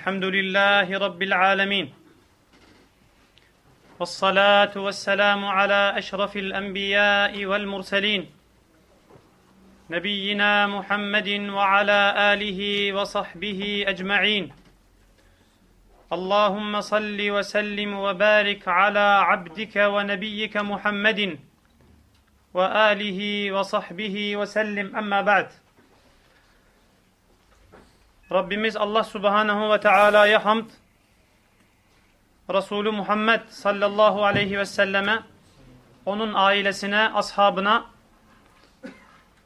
الحمد لله رب العالمين. والصلاة والسلام على أشرف الأنبياء والمرسلين. نبينا محمد وعلى آله وصحبه أجمعين. اللهم صل وسلم وبارك على عبدك ونبيك محمد وآله وصحبه وسلم. أما بعد. Rabbimiz Allah Subhanahu ve Teala'ya hamd, Resulü Muhammed sallallahu aleyhi ve selleme, onun ailesine, ashabına,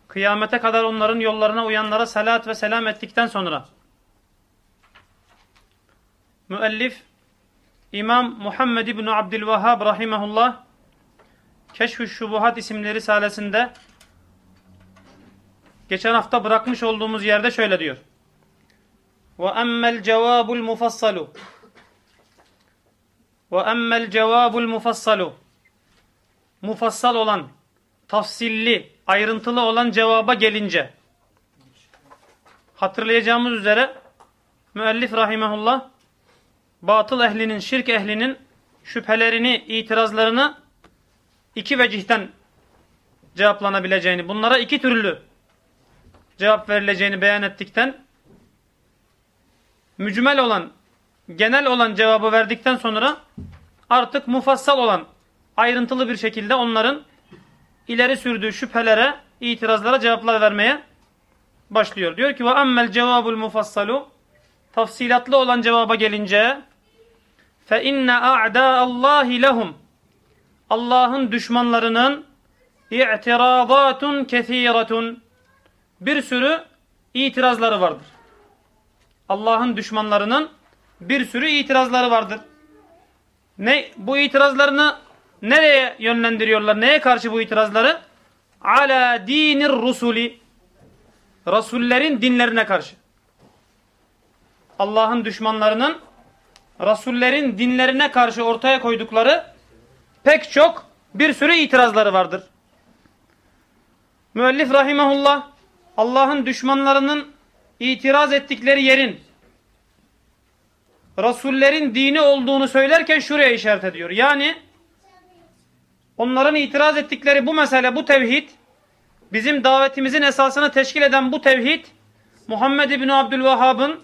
kıyamete kadar onların yollarına uyanlara salat ve selam ettikten sonra, müellif, İmam Muhammed İbni Abdülvahhab rahimahullah, Keşf-ü Şubuhat isimli risalesinde, geçen hafta bırakmış olduğumuz yerde şöyle diyor. وأما الجواب المفصل وأما الجواب المفصل mufassal olan, tafsilli, ayrıntılı olan cevaba gelince hatırlayacağımız üzere müellif rahimehullah batıl ehlinin, şirk ehlinin şüphelerini, itirazlarını iki vecihten cevaplanabileceğini, bunlara iki türlü cevap verileceğini beyan ettikten mücmel olan, genel olan cevabı verdikten sonra artık mufassal olan, ayrıntılı bir şekilde onların ileri sürdüğü şüphelere, itirazlara cevaplar vermeye başlıyor. Diyor ki ve emmel cevabul mufassalu tafsilatlı olan cevaba gelince fe inne a'da Allahi lehum Allah'ın düşmanlarının i'tirazatun kethiratun bir sürü itirazları vardır. Allah'ın düşmanlarının bir sürü itirazları vardır. Ne bu itirazlarını nereye yönlendiriyorlar? Neye karşı bu itirazları? Ala dinir rusuli. Rasullerin dinlerine karşı. Allah'ın düşmanlarının Rasullerin dinlerine karşı ortaya koydukları pek çok bir sürü itirazları vardır. Müellif rahimahullah Allah'ın düşmanlarının itiraz ettikleri yerin Rasullerin dini olduğunu söylerken şuraya işaret ediyor. Yani onların itiraz ettikleri bu mesele, bu tevhid, bizim davetimizin esasını teşkil eden bu tevhid, Muhammed İbni Abdülvahhab'ın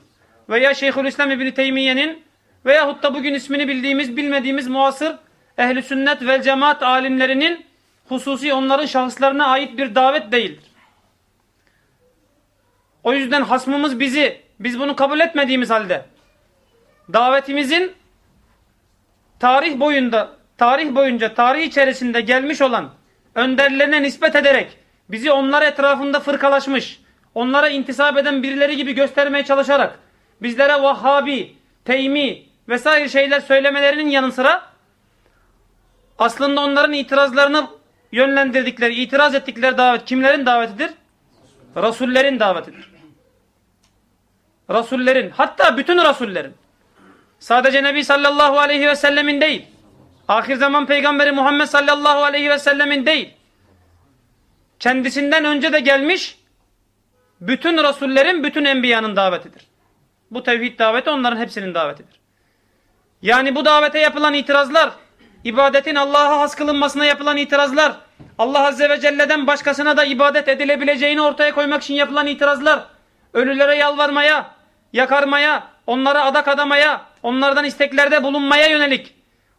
veya Şeyhülislam İbni Teymiye'nin veyahut da bugün ismini bildiğimiz, bilmediğimiz muasır ehli sünnet ve cemaat alimlerinin hususi onların şahıslarına ait bir davet değildir. O yüzden hasmımız bizi, biz bunu kabul etmediğimiz halde davetimizin tarih boyunda, tarih boyunca, tarih içerisinde gelmiş olan önderlerine nispet ederek bizi onlar etrafında fırkalaşmış, onlara intisap eden birileri gibi göstermeye çalışarak bizlere Vahhabi, Teymi vesaire şeyler söylemelerinin yanı sıra aslında onların itirazlarını yönlendirdikleri, itiraz ettikleri davet kimlerin davetidir? Rasullerin davetidir. Rasullerin, hatta bütün Rasullerin. Sadece Nebi sallallahu aleyhi ve sellemin değil. Ahir zaman peygamberi Muhammed sallallahu aleyhi ve sellemin değil. Kendisinden önce de gelmiş bütün Rasullerin, bütün Enbiya'nın davetidir. Bu tevhid daveti onların hepsinin davetidir. Yani bu davete yapılan itirazlar, ibadetin Allah'a has kılınmasına yapılan itirazlar, Allah Azze ve Celle'den başkasına da ibadet edilebileceğini ortaya koymak için yapılan itirazlar, ölülere yalvarmaya, yakarmaya, onlara adak adamaya, onlardan isteklerde bulunmaya yönelik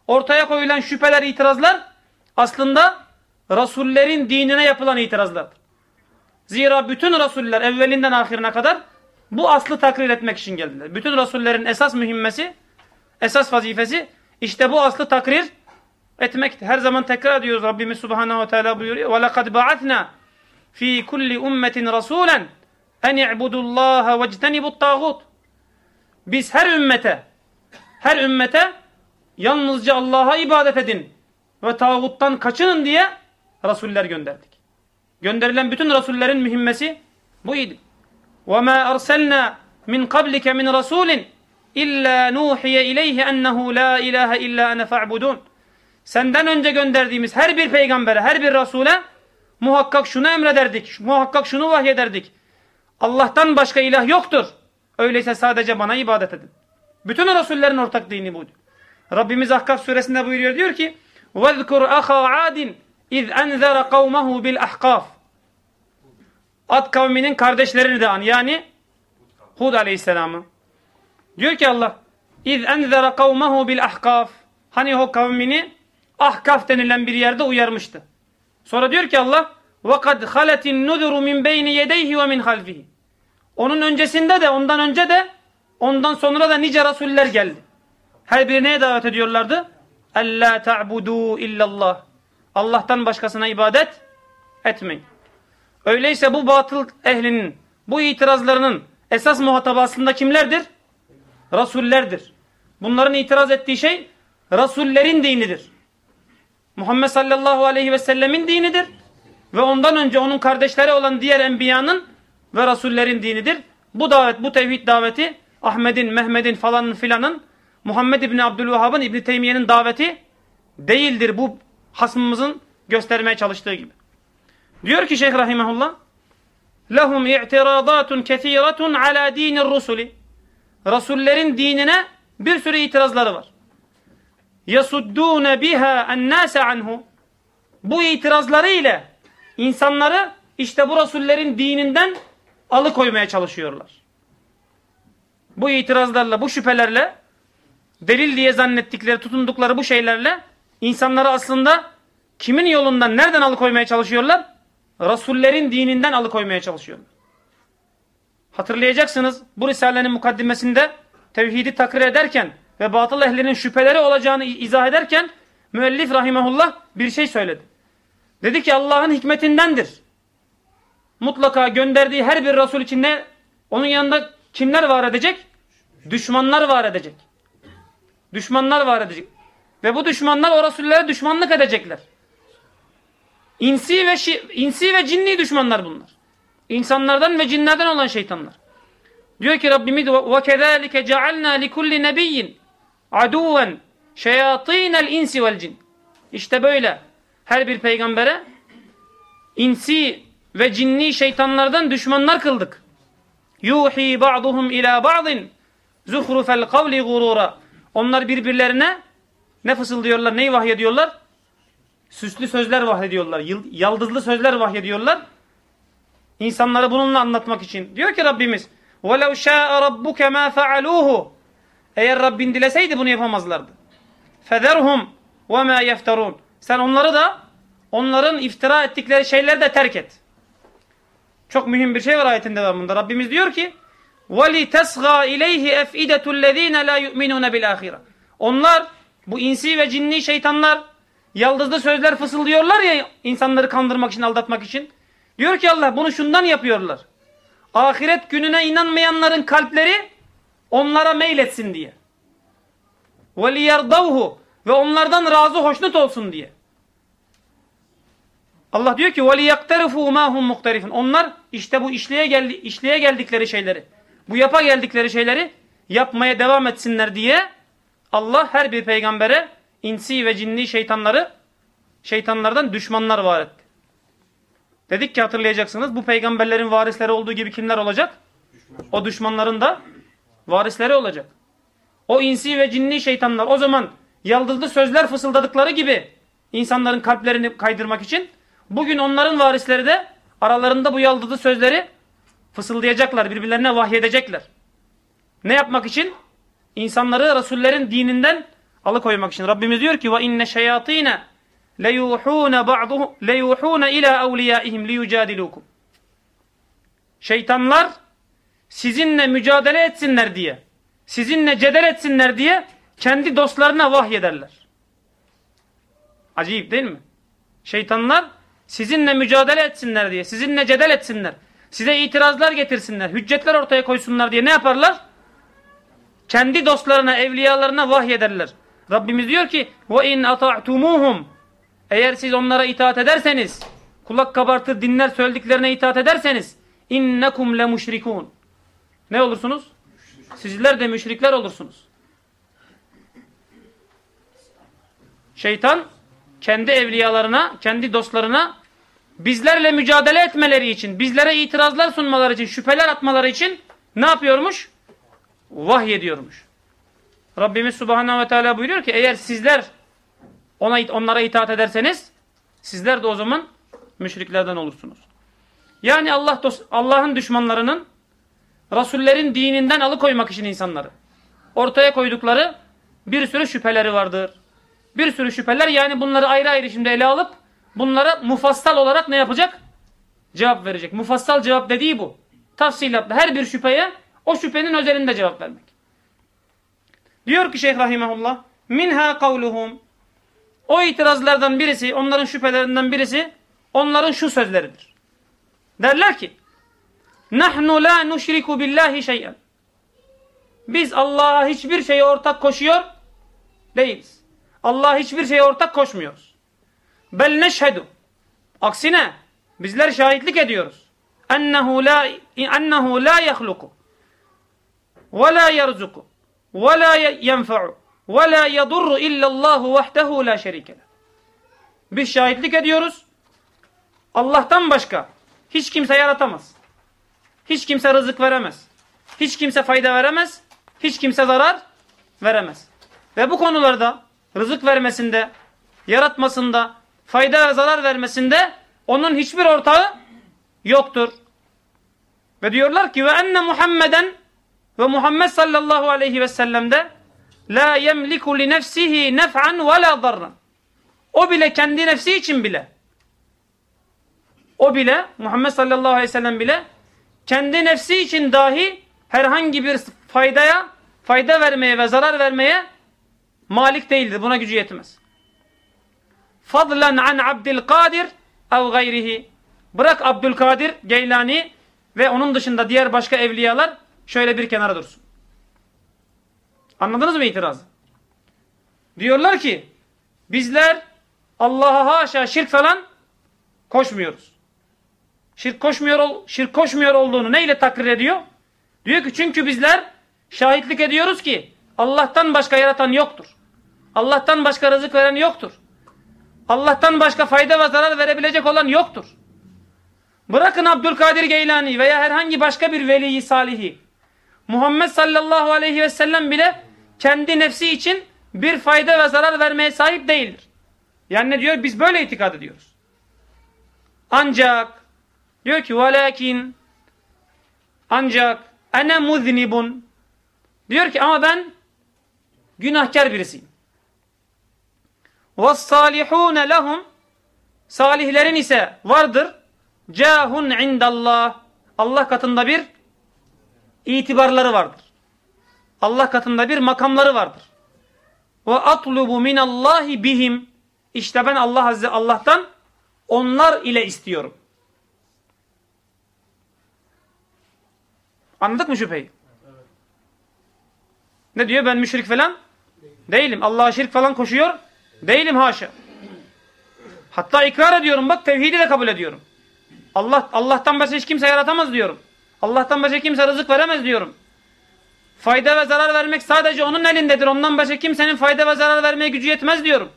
ortaya koyulan şüpheler, itirazlar aslında Rasullerin dinine yapılan itirazlardır. Zira bütün Rasuller evvelinden ahirine kadar bu aslı takrir etmek için geldiler. Bütün Rasullerin esas mühimmesi, esas vazifesi işte bu aslı takrir etmektir. Her zaman tekrar ediyoruz Rabbimiz Subhanahu ve Teala buyuruyor. وَلَقَدْ بَعَثْنَا ف۪ي كُلِّ اُمَّةٍ رَسُولًا اَنْ اِعْبُدُوا اللّٰهَ وَاجْتَنِبُوا الطَّاغُوتِ Biz her ümmete, her ümmete yalnızca Allah'a ibadet edin ve tağuttan kaçının diye Rasuller gönderdik. Gönderilen bütün Rasullerin mühimmesi buydu. وَمَا أَرْسَلْنَا مِنْ قَبْلِكَ مِنْ رَسُولٍ اِلَّا نُوحِيَ اِلَيْهِ اَنَّهُ لَا اِلَٰهَ اِلَّا اَنَ فَاعْبُدُونَ Senden önce gönderdiğimiz her bir peygambere, her bir rasule muhakkak şunu emrederdik, muhakkak şunu vahyederdik. Allah'tan başka ilah yoktur. Öyleyse sadece bana ibadet edin. Bütün rasullerin ortak dini bu. Rabbimiz Ahkaf suresinde buyuruyor diyor ki: "Vezkur aha Adin iz enzara kavmehu bil ahkaf." Ad kavminin kardeşlerini de an yani Hud aleyhisselamı. Diyor ki Allah: "İz enzara kavmehu bil ahkaf." Hani o kavmini Ahkaf denilen bir yerde uyarmıştı. Sonra diyor ki Allah وَقَدْ خَلَتِ النُّذُرُ مِنْ بَيْنِ يَدَيْهِ وَمِنْ خَلْفِهِ Onun öncesinde de ondan önce de ondan sonra da nice rasuller geldi. Her biri neye davet ediyorlardı? اَلَّا تَعْبُدُوا اِلَّا اللّٰهِ Allah'tan başkasına ibadet etmeyin. Öyleyse bu batıl ehlinin, bu itirazlarının esas muhatabı aslında kimlerdir? Rasullerdir. Bunların itiraz ettiği şey Rasullerin dinidir. Muhammed sallallahu aleyhi ve sellemin dinidir. Ve ondan önce onun kardeşleri olan diğer enbiyanın ve rasullerin dinidir. Bu davet, bu tevhid daveti Ahmet'in, Mehmet'in falanın filanın Muhammed İbni Abdülvahhab'ın İbni Teymiye'nin daveti değildir bu hasmımızın göstermeye çalıştığı gibi. Diyor ki Şeyh Rahimahullah lehum i'tiradatun kethiratun ala dinir rusuli Rasullerin dinine bir sürü itirazları var. Yasuddune biha ennase anhu Bu itirazları ile insanları işte bu Rasullerin dininden alıkoymaya çalışıyorlar. Bu itirazlarla, bu şüphelerle delil diye zannettikleri, tutundukları bu şeylerle insanları aslında kimin yolundan, nereden alıkoymaya çalışıyorlar? Rasullerin dininden alıkoymaya çalışıyorlar. Hatırlayacaksınız bu Risale'nin mukaddimesinde tevhidi takrir ederken ve batıl ehlinin şüpheleri olacağını izah ederken müellif rahimahullah bir şey söyledi. Dedi ki Allah'ın hikmetindendir. Mutlaka gönderdiği her bir Resul için ne? Onun yanında kimler var edecek? Düşmanlar var edecek. Düşmanlar var edecek. Ve bu düşmanlar o Resullere düşmanlık edecekler. İnsi ve, insi ve cinni düşmanlar bunlar. İnsanlardan ve cinlerden olan şeytanlar. Diyor ki Rabbimiz وَكَذَٰلِكَ جَعَلْنَا لِكُلِّ نَبِيٍّ عَدُوًا شَيَاطِينَ الْاِنْسِ وَالْجِنِ İşte böyle her bir peygambere insi ve cinni şeytanlardan düşmanlar kıldık. Yuhi ba'duhum ila ba'din zuhrufel kavli gurura. Onlar birbirlerine ne fısıldıyorlar, neyi vahyediyorlar? Süslü sözler vahyediyorlar, yaldızlı sözler vahyediyorlar. İnsanları bununla anlatmak için. Diyor ki Rabbimiz وَلَوْ شَاءَ رَبُّكَ مَا فَعَلُوهُ eğer Rabbin dileseydi bunu yapamazlardı. Federhum ve ma yefterun. Sen onları da onların iftira ettikleri şeyleri de terk et. Çok mühim bir şey var ayetin devamında. Rabbimiz diyor ki: "Veli tesga ileyhi efidetul la yu'minun bil ahire." Onlar bu insi ve cinni şeytanlar yaldızlı sözler fısıldıyorlar ya insanları kandırmak için, aldatmak için. Diyor ki Allah bunu şundan yapıyorlar. Ahiret gününe inanmayanların kalpleri onlara meyletsin diye. وَلِيَرْضَوْهُ Ve onlardan razı hoşnut olsun diye. Allah diyor ki وَلِيَقْتَرِفُوا مَا هُمْ مُقْتَرِفُونَ Onlar işte bu işleye, geldi, işleye geldikleri şeyleri, bu yapa geldikleri şeyleri yapmaya devam etsinler diye Allah her bir peygambere insi ve cinni şeytanları şeytanlardan düşmanlar var etti. Dedik ki hatırlayacaksınız bu peygamberlerin varisleri olduğu gibi kimler olacak? O düşmanların da varisleri olacak. O insi ve cinni şeytanlar o zaman yaldızlı sözler fısıldadıkları gibi insanların kalplerini kaydırmak için bugün onların varisleri de aralarında bu yaldızlı sözleri fısıldayacaklar, birbirlerine vahyedecekler. Ne yapmak için? İnsanları Resullerin dininden alıkoymak için. Rabbimiz diyor ki ve şeyatine leyuhune ba'duhum leyuhune ila evliyaihim liyucadilukum. Şeytanlar sizinle mücadele etsinler diye, sizinle cedel etsinler diye kendi dostlarına vahyederler. Acayip değil mi? Şeytanlar sizinle mücadele etsinler diye, sizinle cedel etsinler, size itirazlar getirsinler, hüccetler ortaya koysunlar diye ne yaparlar? Kendi dostlarına, evliyalarına vahyederler. Rabbimiz diyor ki: "Ve in ata'tumuhum" Eğer siz onlara itaat ederseniz, kulak kabartır dinler söylediklerine itaat ederseniz, innekum le müşrikun. Ne olursunuz? Sizler de müşrikler olursunuz. Şeytan kendi evliyalarına, kendi dostlarına bizlerle mücadele etmeleri için, bizlere itirazlar sunmaları için, şüpheler atmaları için ne yapıyormuş? Vahyediyormuş. Rabbimiz Subhanahu ve Teala buyuruyor ki eğer sizler ona onlara itaat ederseniz sizler de o zaman müşriklerden olursunuz. Yani Allah Allah'ın düşmanlarının Rasullerin dininden alıkoymak için insanları ortaya koydukları bir sürü şüpheleri vardır. Bir sürü şüpheler yani bunları ayrı ayrı şimdi ele alıp bunlara mufassal olarak ne yapacak? Cevap verecek. Mufassal cevap dediği bu. Tafsilatla her bir şüpheye o şüphenin özelinde cevap vermek. Diyor ki Şeyh Rahimahullah minha kavluhum o itirazlardan birisi, onların şüphelerinden birisi onların şu sözleridir. Derler ki Nahnu la nuşriku billahi şey'en. Biz Allah'a hiçbir şeye ortak koşuyor değiliz. Allah'a hiçbir şeye ortak koşmuyoruz. Bel neşhedü. Aksine bizler şahitlik ediyoruz. Ennehu la ennehu la yahluku ve la yerzuku ve la yenfa'u ve la yadurru illallahu vahdehu la şerike Biz şahitlik ediyoruz. Allah'tan başka hiç kimse yaratamaz. Hiç kimse rızık veremez. Hiç kimse fayda veremez. Hiç kimse zarar veremez. Ve bu konularda rızık vermesinde, yaratmasında, fayda ve zarar vermesinde onun hiçbir ortağı yoktur. Ve diyorlar ki ve enne Muhammeden ve Muhammed sallallahu aleyhi ve sellem'de la yemliku li nefsihi nef'an ve la darran. O bile kendi nefsi için bile o bile Muhammed sallallahu aleyhi ve sellem bile kendi nefsi için dahi herhangi bir faydaya fayda vermeye ve zarar vermeye malik değildir. Buna gücü yetmez. Fadlan an Abdülkadir ev gayrihi. Bırak Abdülkadir Geylani ve onun dışında diğer başka evliyalar şöyle bir kenara dursun. Anladınız mı itirazı? Diyorlar ki bizler Allah'a haşa şirk falan koşmuyoruz. Şirk koşmuyor, şirk koşmuyor olduğunu neyle takrir ediyor? Diyor ki çünkü bizler şahitlik ediyoruz ki Allah'tan başka yaratan yoktur. Allah'tan başka rızık veren yoktur. Allah'tan başka fayda ve zarar verebilecek olan yoktur. Bırakın Abdülkadir Geylani veya herhangi başka bir veliyi salihi. Muhammed sallallahu aleyhi ve sellem bile kendi nefsi için bir fayda ve zarar vermeye sahip değildir. Yani ne diyor? Biz böyle itikad ediyoruz. Ancak diyor ki velakin ancak ene muznibun diyor ki ama ben günahkar birisiyim. وَالصَّالِحُونَ لَهُمْ Salihlerin ise vardır. Cahun indallah. Allah katında bir itibarları vardır. Allah katında bir makamları vardır. Ve atlubu minallahi bihim. İşte ben Allah Azze Allah'tan onlar ile istiyorum. Anladık mı şüpheyi? Ne diyor? Ben müşrik falan değilim. Allah'a şirk falan koşuyor. Değilim haşa. Hatta ikrar ediyorum bak tevhidi de kabul ediyorum. Allah Allah'tan başka hiç kimse yaratamaz diyorum. Allah'tan başka kimse rızık veremez diyorum. Fayda ve zarar vermek sadece onun elindedir. Ondan başka kimsenin fayda ve zarar vermeye gücü yetmez diyorum.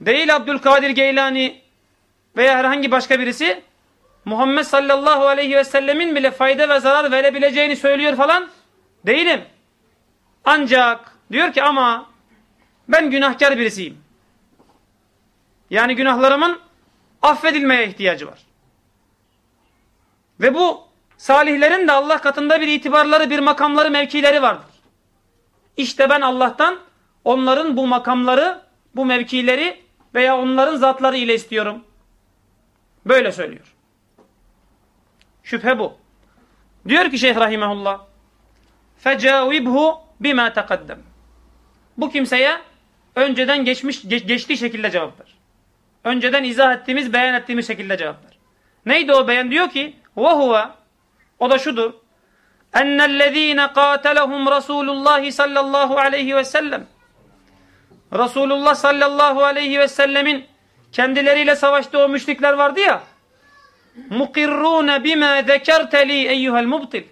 Değil Abdülkadir Geylani veya herhangi başka birisi Muhammed sallallahu aleyhi ve sellemin bile fayda ve zarar verebileceğini söylüyor falan. Değilim. Ancak diyor ki ama ben günahkar birisiyim. Yani günahlarımın affedilmeye ihtiyacı var. Ve bu salihlerin de Allah katında bir itibarları, bir makamları, mevkileri vardır. İşte ben Allah'tan onların bu makamları, bu mevkileri veya onların zatları ile istiyorum. Böyle söylüyor. Şüphe bu. Diyor ki Şeyh Rahimahullah فَجَاوِبْهُ بِمَا تَقَدَّمُ Bu kimseye önceden geçmiş geç, geçtiği şekilde cevap ver. Önceden izah ettiğimiz, beyan ettiğimiz şekilde cevap ver. Neydi o beyan? Diyor ki وَهُوَ O da şudur. اَنَّ الَّذ۪ينَ قَاتَلَهُمْ رَسُولُ اللّٰهِ sallallahu aleyhi ve sellem Resulullah sallallahu aleyhi ve sellemin kendileriyle savaştığı o müşrikler vardı ya mukirrune bima zekerteli eyyuhel mubtil.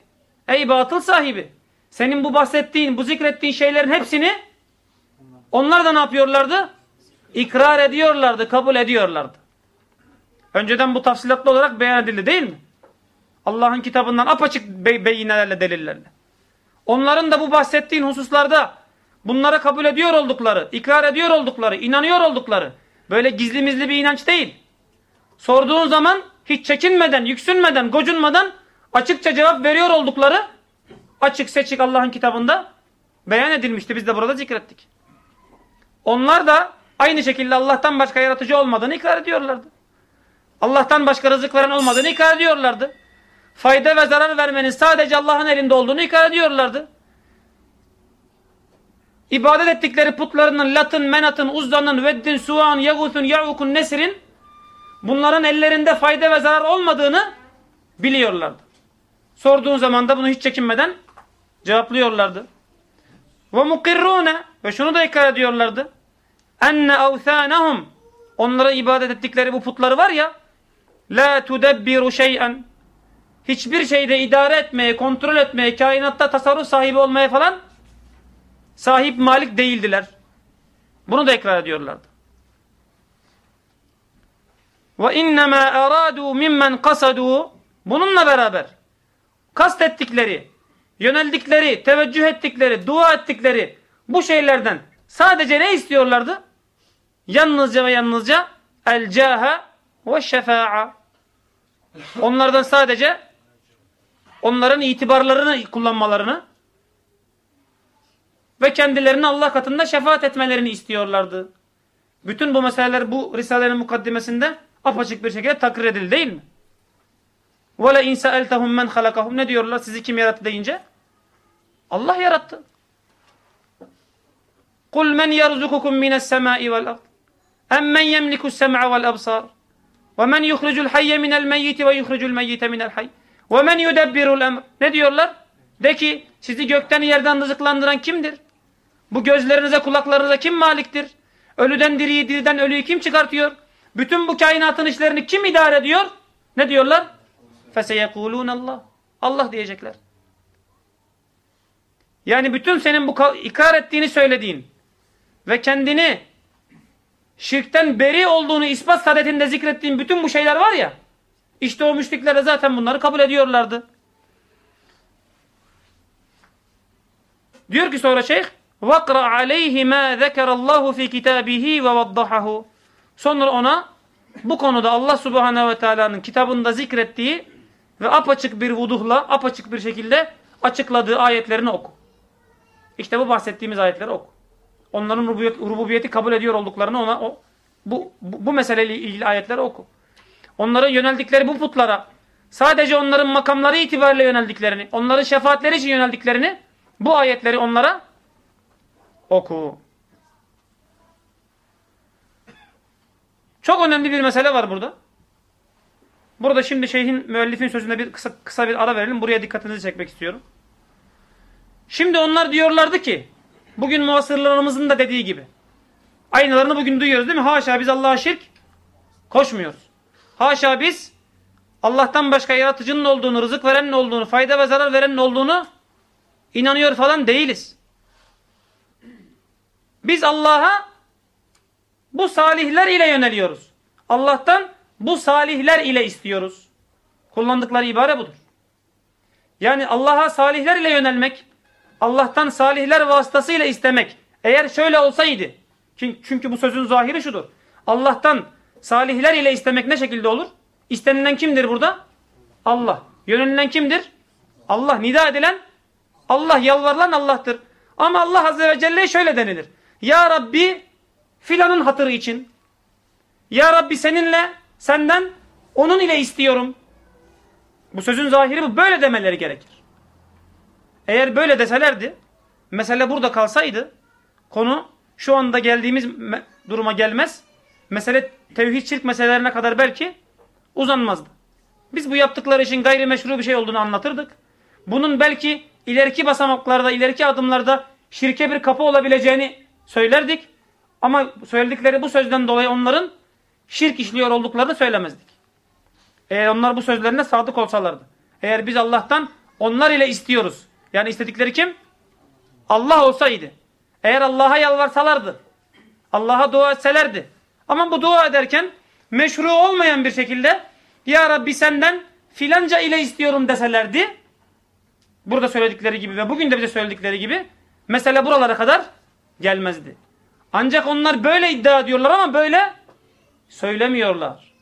Ey batıl sahibi. Senin bu bahsettiğin, bu zikrettiğin şeylerin hepsini onlar da ne yapıyorlardı? İkrar ediyorlardı, kabul ediyorlardı. Önceden bu tafsilatlı olarak beyan edildi değil mi? Allah'ın kitabından apaçık be beyinelerle, delillerle. Onların da bu bahsettiğin hususlarda bunları kabul ediyor oldukları, ikrar ediyor oldukları, inanıyor oldukları böyle gizli bir inanç değil. Sorduğun zaman hiç çekinmeden, yüksünmeden, gocunmadan açıkça cevap veriyor oldukları açık seçik Allah'ın kitabında beyan edilmişti. Biz de burada zikrettik. Onlar da aynı şekilde Allah'tan başka yaratıcı olmadığını ikrar ediyorlardı. Allah'tan başka rızık veren olmadığını ikrar ediyorlardı. Fayda ve zarar vermenin sadece Allah'ın elinde olduğunu ikrar ediyorlardı. İbadet ettikleri putlarının Lat'ın, Menat'ın, Uzza'nın, Veddin, Suvan, Yagut'un, Ya'uk'un, Nesir'in bunların ellerinde fayda ve zarar olmadığını biliyorlardı. Sorduğun zaman da bunu hiç çekinmeden cevaplıyorlardı. Ve mukirrune ve şunu da ikrar ediyorlardı. Enne avthanahum onlara ibadet ettikleri bu putları var ya la tudebbiru şey'en hiçbir şeyde idare etmeye, kontrol etmeye, kainatta tasarruf sahibi olmaya falan sahip malik değildiler. Bunu da ikrar ediyorlardı. Ve innema aradu mimmen kasadu bununla beraber kastettikleri, yöneldikleri, teveccüh ettikleri, dua ettikleri bu şeylerden sadece ne istiyorlardı? Yalnızca ve yalnızca el caha ve şefa'a. Onlardan sadece onların itibarlarını kullanmalarını ve kendilerine Allah katında şefaat etmelerini istiyorlardı. Bütün bu meseleler bu Risale'nin mukaddimesinde apaçık bir şekilde takrir edildi değil mi? وَلَا اِنْ سَأَلْتَهُمْ مَنْ خَلَقَهُمْ Ne diyorlar sizi kim yarattı deyince? Allah yarattı. قُلْ مَنْ يَرْزُكُكُمْ مِنَ السَّمَاءِ وَالْأَرْضِ اَمَّنْ يَمْلِكُ السَّمْعَ وَالْأَبْصَارِ وَمَنْ يُخْرِجُ الْحَيَّ مِنَ الْمَيِّتِ وَيُخْرِجُ الْمَيِّتَ مِنَ الْحَيِّ وَمَنْ يُدَبِّرُ الْأَمْرِ Ne diyorlar? De ki sizi gökten yerden rızıklandıran kimdir? Bu gözlerinize kulaklarınıza kim maliktir? Ölüden diriyi diriden ölüyü kim çıkartıyor? Bütün bu kainatın işlerini kim idare ediyor? Ne diyorlar? فَسَيَقُولُونَ Allah. Allah diyecekler. Yani bütün senin bu ikrar ettiğini söylediğin ve kendini şirkten beri olduğunu ispat sadetinde zikrettiğin bütün bu şeyler var ya işte o müşrikler de zaten bunları kabul ediyorlardı. Diyor ki sonra şeyh وَقْرَ عَلَيْهِ مَا ذَكَرَ اللّٰهُ فِي كِتَابِهِ وَوَضَّحَهُ Sonra ona bu konuda Allah Subhanahu ve Teala'nın kitabında zikrettiği ve apaçık bir vuduhla, apaçık bir şekilde açıkladığı ayetlerini oku. İşte bu bahsettiğimiz ayetleri oku. Onların rububiyet, rububiyeti kabul ediyor olduklarını ona o bu, bu, bu meseleyle ilgili ayetleri oku. Onların yöneldikleri bu putlara sadece onların makamları itibariyle yöneldiklerini, onların şefaatleri için yöneldiklerini bu ayetleri onlara oku. Çok önemli bir mesele var burada. Burada şimdi şeyhin müellifin sözünde bir kısa, kısa bir ara verelim. Buraya dikkatinizi çekmek istiyorum. Şimdi onlar diyorlardı ki bugün muasırlarımızın da dediği gibi aynalarını bugün duyuyoruz değil mi? Haşa biz Allah'a şirk koşmuyoruz. Haşa biz Allah'tan başka yaratıcının olduğunu, rızık verenin olduğunu, fayda ve zarar verenin olduğunu inanıyor falan değiliz. Biz Allah'a bu salihler ile yöneliyoruz. Allah'tan bu salihler ile istiyoruz. Kullandıkları ibare budur. Yani Allah'a salihler ile yönelmek, Allah'tan salihler vasıtasıyla istemek. Eğer şöyle olsaydı, çünkü bu sözün zahiri şudur. Allah'tan salihler ile istemek ne şekilde olur? İstenilen kimdir burada? Allah. Yönelilen kimdir? Allah. Nida edilen Allah. Yalvarılan Allah'tır. Ama Allah Azze ve Celle şöyle denilir. Ya Rabbi filanın hatırı için. Ya Rabbi seninle Senden onun ile istiyorum. Bu sözün zahiri bu. Böyle demeleri gerekir. Eğer böyle deselerdi, mesele burada kalsaydı, konu şu anda geldiğimiz duruma gelmez. Mesele tevhid şirk meselelerine kadar belki uzanmazdı. Biz bu yaptıkları için gayrimeşru bir şey olduğunu anlatırdık. Bunun belki ileriki basamaklarda, ileriki adımlarda şirke bir kapı olabileceğini söylerdik. Ama söyledikleri bu sözden dolayı onların şirk işliyor olduklarını söylemezdik. Eğer onlar bu sözlerine sadık olsalardı. Eğer biz Allah'tan onlar ile istiyoruz. Yani istedikleri kim? Allah olsaydı. Eğer Allah'a yalvarsalardı. Allah'a dua etselerdi. Ama bu dua ederken meşru olmayan bir şekilde Ya Rabbi senden filanca ile istiyorum deselerdi. burada söyledikleri gibi ve bugün de bize söyledikleri gibi mesele buralara kadar gelmezdi. Ancak onlar böyle iddia ediyorlar ama böyle söylemiyorlar.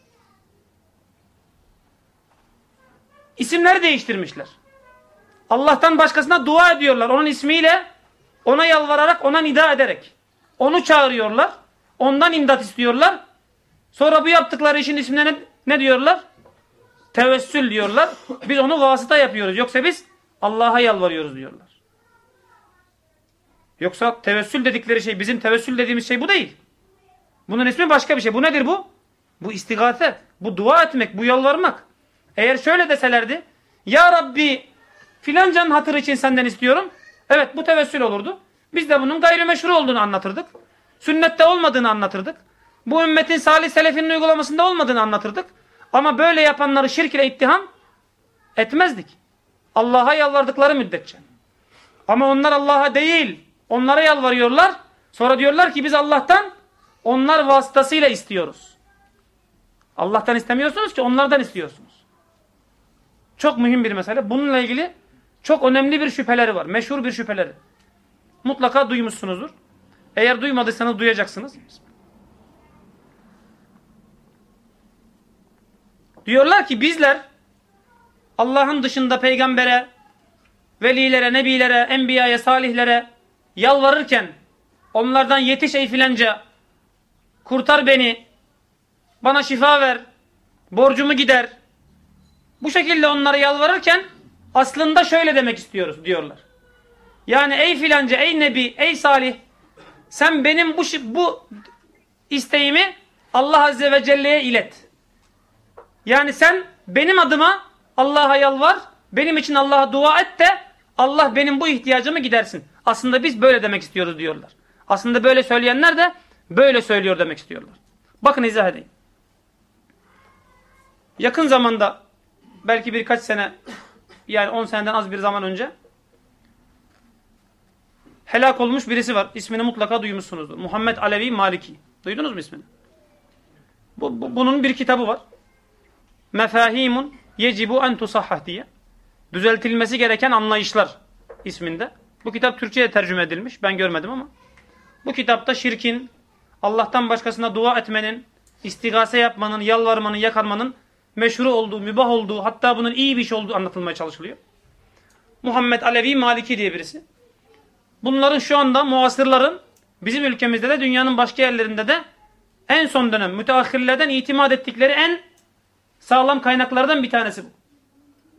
İsimleri değiştirmişler. Allah'tan başkasına dua ediyorlar. Onun ismiyle ona yalvararak, ona nida ederek. Onu çağırıyorlar. Ondan imdat istiyorlar. Sonra bu yaptıkları işin ismine ne, ne diyorlar? Tevessül diyorlar. Biz onu vasıta yapıyoruz. Yoksa biz Allah'a yalvarıyoruz diyorlar. Yoksa tevessül dedikleri şey, bizim tevessül dediğimiz şey bu değil. Bunun ismi başka bir şey. Bu nedir bu? Bu istigate. Bu dua etmek, bu yalvarmak. Eğer şöyle deselerdi. Ya Rabbi filancanın hatırı için senden istiyorum. Evet bu tevessül olurdu. Biz de bunun gayrimeşru olduğunu anlatırdık. Sünnette olmadığını anlatırdık. Bu ümmetin salih selefinin uygulamasında olmadığını anlatırdık. Ama böyle yapanları şirk ile ittiham etmezdik. Allah'a yalvardıkları müddetçe. Ama onlar Allah'a değil, onlara yalvarıyorlar. Sonra diyorlar ki biz Allah'tan onlar vasıtasıyla istiyoruz. Allah'tan istemiyorsunuz ki onlardan istiyorsunuz. Çok mühim bir mesele. Bununla ilgili çok önemli bir şüpheleri var. Meşhur bir şüpheleri. Mutlaka duymuşsunuzdur. Eğer duymadıysanız duyacaksınız. Diyorlar ki bizler Allah'ın dışında peygambere, velilere, nebilere, enbiyaya, salihlere yalvarırken onlardan yetiş ey filanca, kurtar beni, bana şifa ver, borcumu gider. Bu şekilde onlara yalvarırken aslında şöyle demek istiyoruz diyorlar. Yani ey filanca, ey nebi, ey salih sen benim bu, bu isteğimi Allah Azze ve Celle'ye ilet. Yani sen benim adıma Allah'a yalvar, benim için Allah'a dua et de Allah benim bu ihtiyacımı gidersin. Aslında biz böyle demek istiyoruz diyorlar. Aslında böyle söyleyenler de böyle söylüyor demek istiyorlar. Bakın izah edeyim. Yakın zamanda belki birkaç sene yani 10 seneden az bir zaman önce helak olmuş birisi var. İsmini mutlaka duymuşsunuzdur. Muhammed Alevi Maliki. Duydunuz mu ismini? Bu, bu, bunun bir kitabı var. Mefahimun yecibu en tusahhah diye. Düzeltilmesi gereken anlayışlar isminde. Bu kitap Türkçe'ye tercüme edilmiş. Ben görmedim ama. Bu kitapta şirkin, Allah'tan başkasına dua etmenin, istigase yapmanın, yalvarmanın, yakarmanın meşru olduğu, mübah olduğu, hatta bunun iyi bir şey olduğu anlatılmaya çalışılıyor. Muhammed Alevi Maliki diye birisi. Bunların şu anda muasırların bizim ülkemizde de dünyanın başka yerlerinde de en son dönem müteahhirlerden itimat ettikleri en sağlam kaynaklardan bir tanesi bu.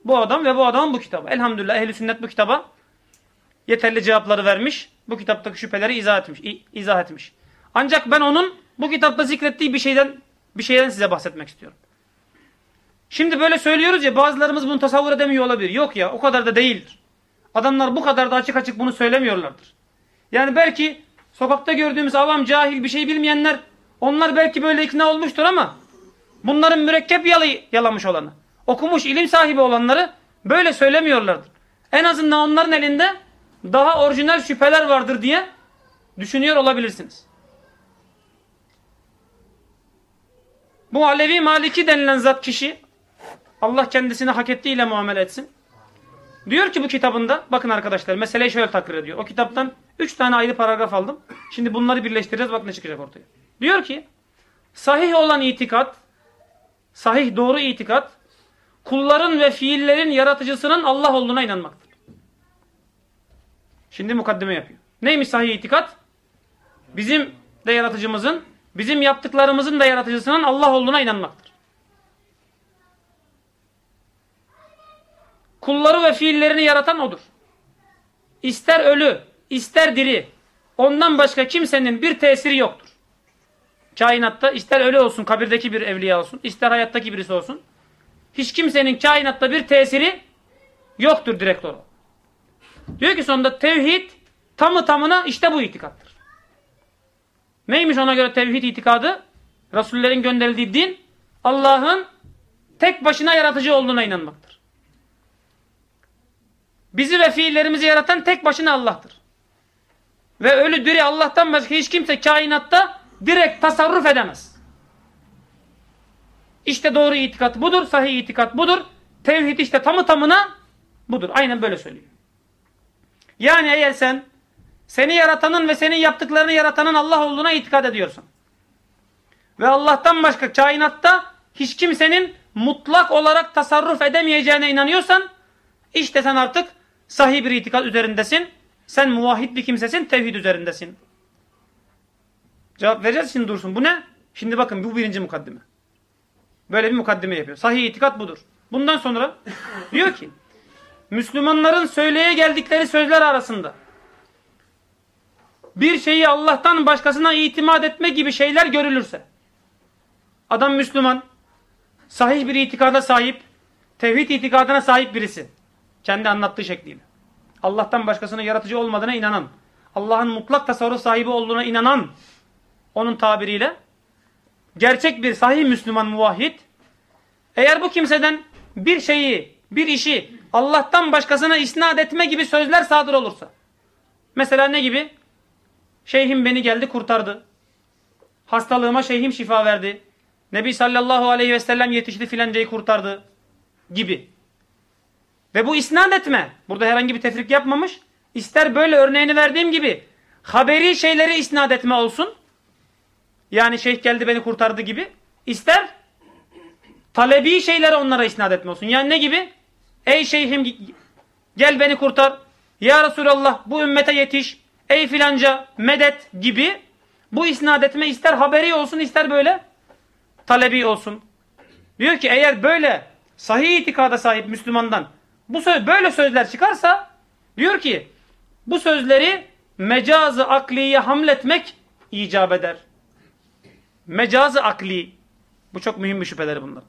Bu adam ve bu adamın bu kitabı. Elhamdülillah ehli sünnet bu kitaba yeterli cevapları vermiş. Bu kitaptaki şüpheleri izah etmiş. izah etmiş. Ancak ben onun bu kitapta zikrettiği bir şeyden bir şeyden size bahsetmek istiyorum. Şimdi böyle söylüyoruz ya bazılarımız bunu tasavvur edemiyor olabilir. Yok ya o kadar da değildir. Adamlar bu kadar da açık açık bunu söylemiyorlardır. Yani belki sokakta gördüğümüz avam cahil bir şey bilmeyenler onlar belki böyle ikna olmuştur ama bunların mürekkep yalı, yalamış olanı, okumuş ilim sahibi olanları böyle söylemiyorlardır. En azından onların elinde daha orijinal şüpheler vardır diye düşünüyor olabilirsiniz. Bu Alevi Maliki denilen zat kişi Allah kendisini hak ettiğiyle muamele etsin. Diyor ki bu kitabında bakın arkadaşlar meseleyi şöyle takrir ediyor. O kitaptan 3 tane ayrı paragraf aldım. Şimdi bunları birleştireceğiz bak ne çıkacak ortaya. Diyor ki sahih olan itikat sahih doğru itikat kulların ve fiillerin yaratıcısının Allah olduğuna inanmaktır. Şimdi mukaddime yapıyor. Neymiş sahih itikat? Bizim de yaratıcımızın, bizim yaptıklarımızın da yaratıcısının Allah olduğuna inanmaktır. Kulları ve fiillerini yaratan odur. İster ölü, ister diri, ondan başka kimsenin bir tesiri yoktur. Kainatta ister ölü olsun, kabirdeki bir evliya olsun, ister hayattaki birisi olsun. Hiç kimsenin kainatta bir tesiri yoktur direkt olarak. Diyor ki sonunda tevhid tamı tamına işte bu itikattır. Neymiş ona göre tevhid itikadı? Resullerin gönderildiği din Allah'ın tek başına yaratıcı olduğuna inanmaktır. Bizi ve fiillerimizi yaratan tek başına Allah'tır. Ve ölü diri Allah'tan başka hiç kimse kainatta direkt tasarruf edemez. İşte doğru itikat budur, sahih itikat budur. Tevhid işte tamı tamına budur. Aynen böyle söylüyor. Yani eğer sen seni yaratanın ve senin yaptıklarını yaratanın Allah olduğuna itikad ediyorsan ve Allah'tan başka kainatta hiç kimsenin mutlak olarak tasarruf edemeyeceğine inanıyorsan işte sen artık sahih bir itikad üzerindesin. Sen muvahhid bir kimsesin, tevhid üzerindesin. Cevap vereceğiz şimdi dursun. Bu ne? Şimdi bakın bu birinci mukaddime. Böyle bir mukaddime yapıyor. Sahih itikat budur. Bundan sonra diyor ki Müslümanların söyleye geldikleri sözler arasında. Bir şeyi Allah'tan başkasına itimat etme gibi şeyler görülürse adam Müslüman sahih bir itikada sahip tevhid itikadına sahip birisi kendi anlattığı şekliyle. Allah'tan başkasının yaratıcı olmadığına inanan Allah'ın mutlak tasarruf sahibi olduğuna inanan onun tabiriyle gerçek bir sahih Müslüman muvahhid eğer bu kimseden bir şeyi, bir işi Allah'tan başkasına isnat etme gibi sözler sadır olursa. Mesela ne gibi? Şeyhim beni geldi kurtardı. Hastalığıma şeyhim şifa verdi. Nebi sallallahu aleyhi ve sellem yetişti filancayı kurtardı. Gibi. Ve bu isnat etme. Burada herhangi bir tefrik yapmamış. İster böyle örneğini verdiğim gibi haberi şeyleri isnat etme olsun. Yani şeyh geldi beni kurtardı gibi. İster talebi şeyleri onlara isnat etme olsun. Yani ne gibi? Ey şeyhim gel beni kurtar. Ya Resulallah bu ümmete yetiş. Ey filanca medet gibi bu isnat etme ister haberi olsun ister böyle talebi olsun. Diyor ki eğer böyle sahih itikada sahip Müslümandan bu söz, böyle sözler çıkarsa diyor ki bu sözleri mecazı akliye hamletmek icap eder. Mecazı akli. Bu çok mühim bir şüpheleri bunlar.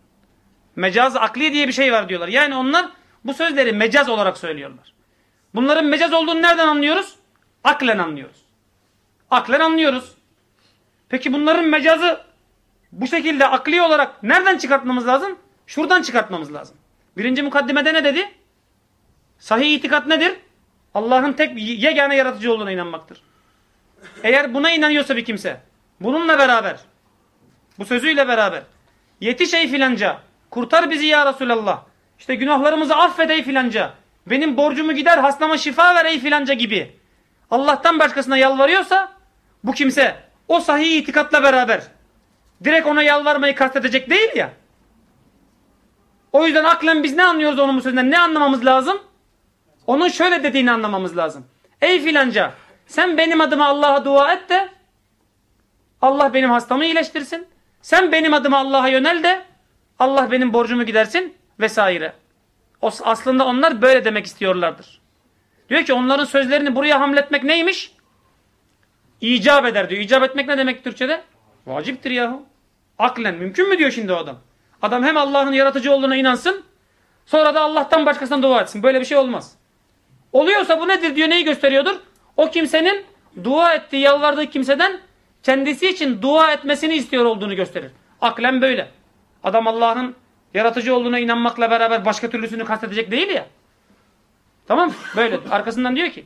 Mecaz akli diye bir şey var diyorlar. Yani onlar bu sözleri mecaz olarak söylüyorlar. Bunların mecaz olduğunu nereden anlıyoruz? Aklen anlıyoruz. Aklen anlıyoruz. Peki bunların mecazı bu şekilde akli olarak nereden çıkartmamız lazım? Şuradan çıkartmamız lazım. Birinci mukaddimede ne dedi? Sahih itikat nedir? Allah'ın tek yegane yaratıcı olduğuna inanmaktır. Eğer buna inanıyorsa bir kimse, bununla beraber, bu sözüyle beraber, yetiş ey filanca, kurtar bizi ya Resulallah, işte günahlarımızı affet ey filanca, benim borcumu gider, hastama şifa ver ey filanca gibi, Allah'tan başkasına yalvarıyorsa, bu kimse o sahih itikatla beraber, direkt ona yalvarmayı kastedecek değil ya, o yüzden aklen biz ne anlıyoruz onun bu sözünden, ne anlamamız lazım? Onun şöyle dediğini anlamamız lazım. Ey filanca sen benim adıma Allah'a dua et de Allah benim hastamı iyileştirsin. Sen benim adıma Allah'a yönel de Allah benim borcumu gidersin vesaire. O, aslında onlar böyle demek istiyorlardır. Diyor ki onların sözlerini buraya hamletmek neymiş? İcap eder diyor. İcap etmek ne demek Türkçe'de? Vaciptir yahu. Aklen mümkün mü diyor şimdi o adam. Adam hem Allah'ın yaratıcı olduğuna inansın sonra da Allah'tan başkasına dua etsin. Böyle bir şey olmaz. Oluyorsa bu nedir diyor neyi gösteriyordur? O kimsenin dua ettiği, yalvardığı kimseden kendisi için dua etmesini istiyor olduğunu gösterir. Aklen böyle. Adam Allah'ın yaratıcı olduğuna inanmakla beraber başka türlüsünü kastedecek değil ya. Tamam Böyle. Arkasından diyor ki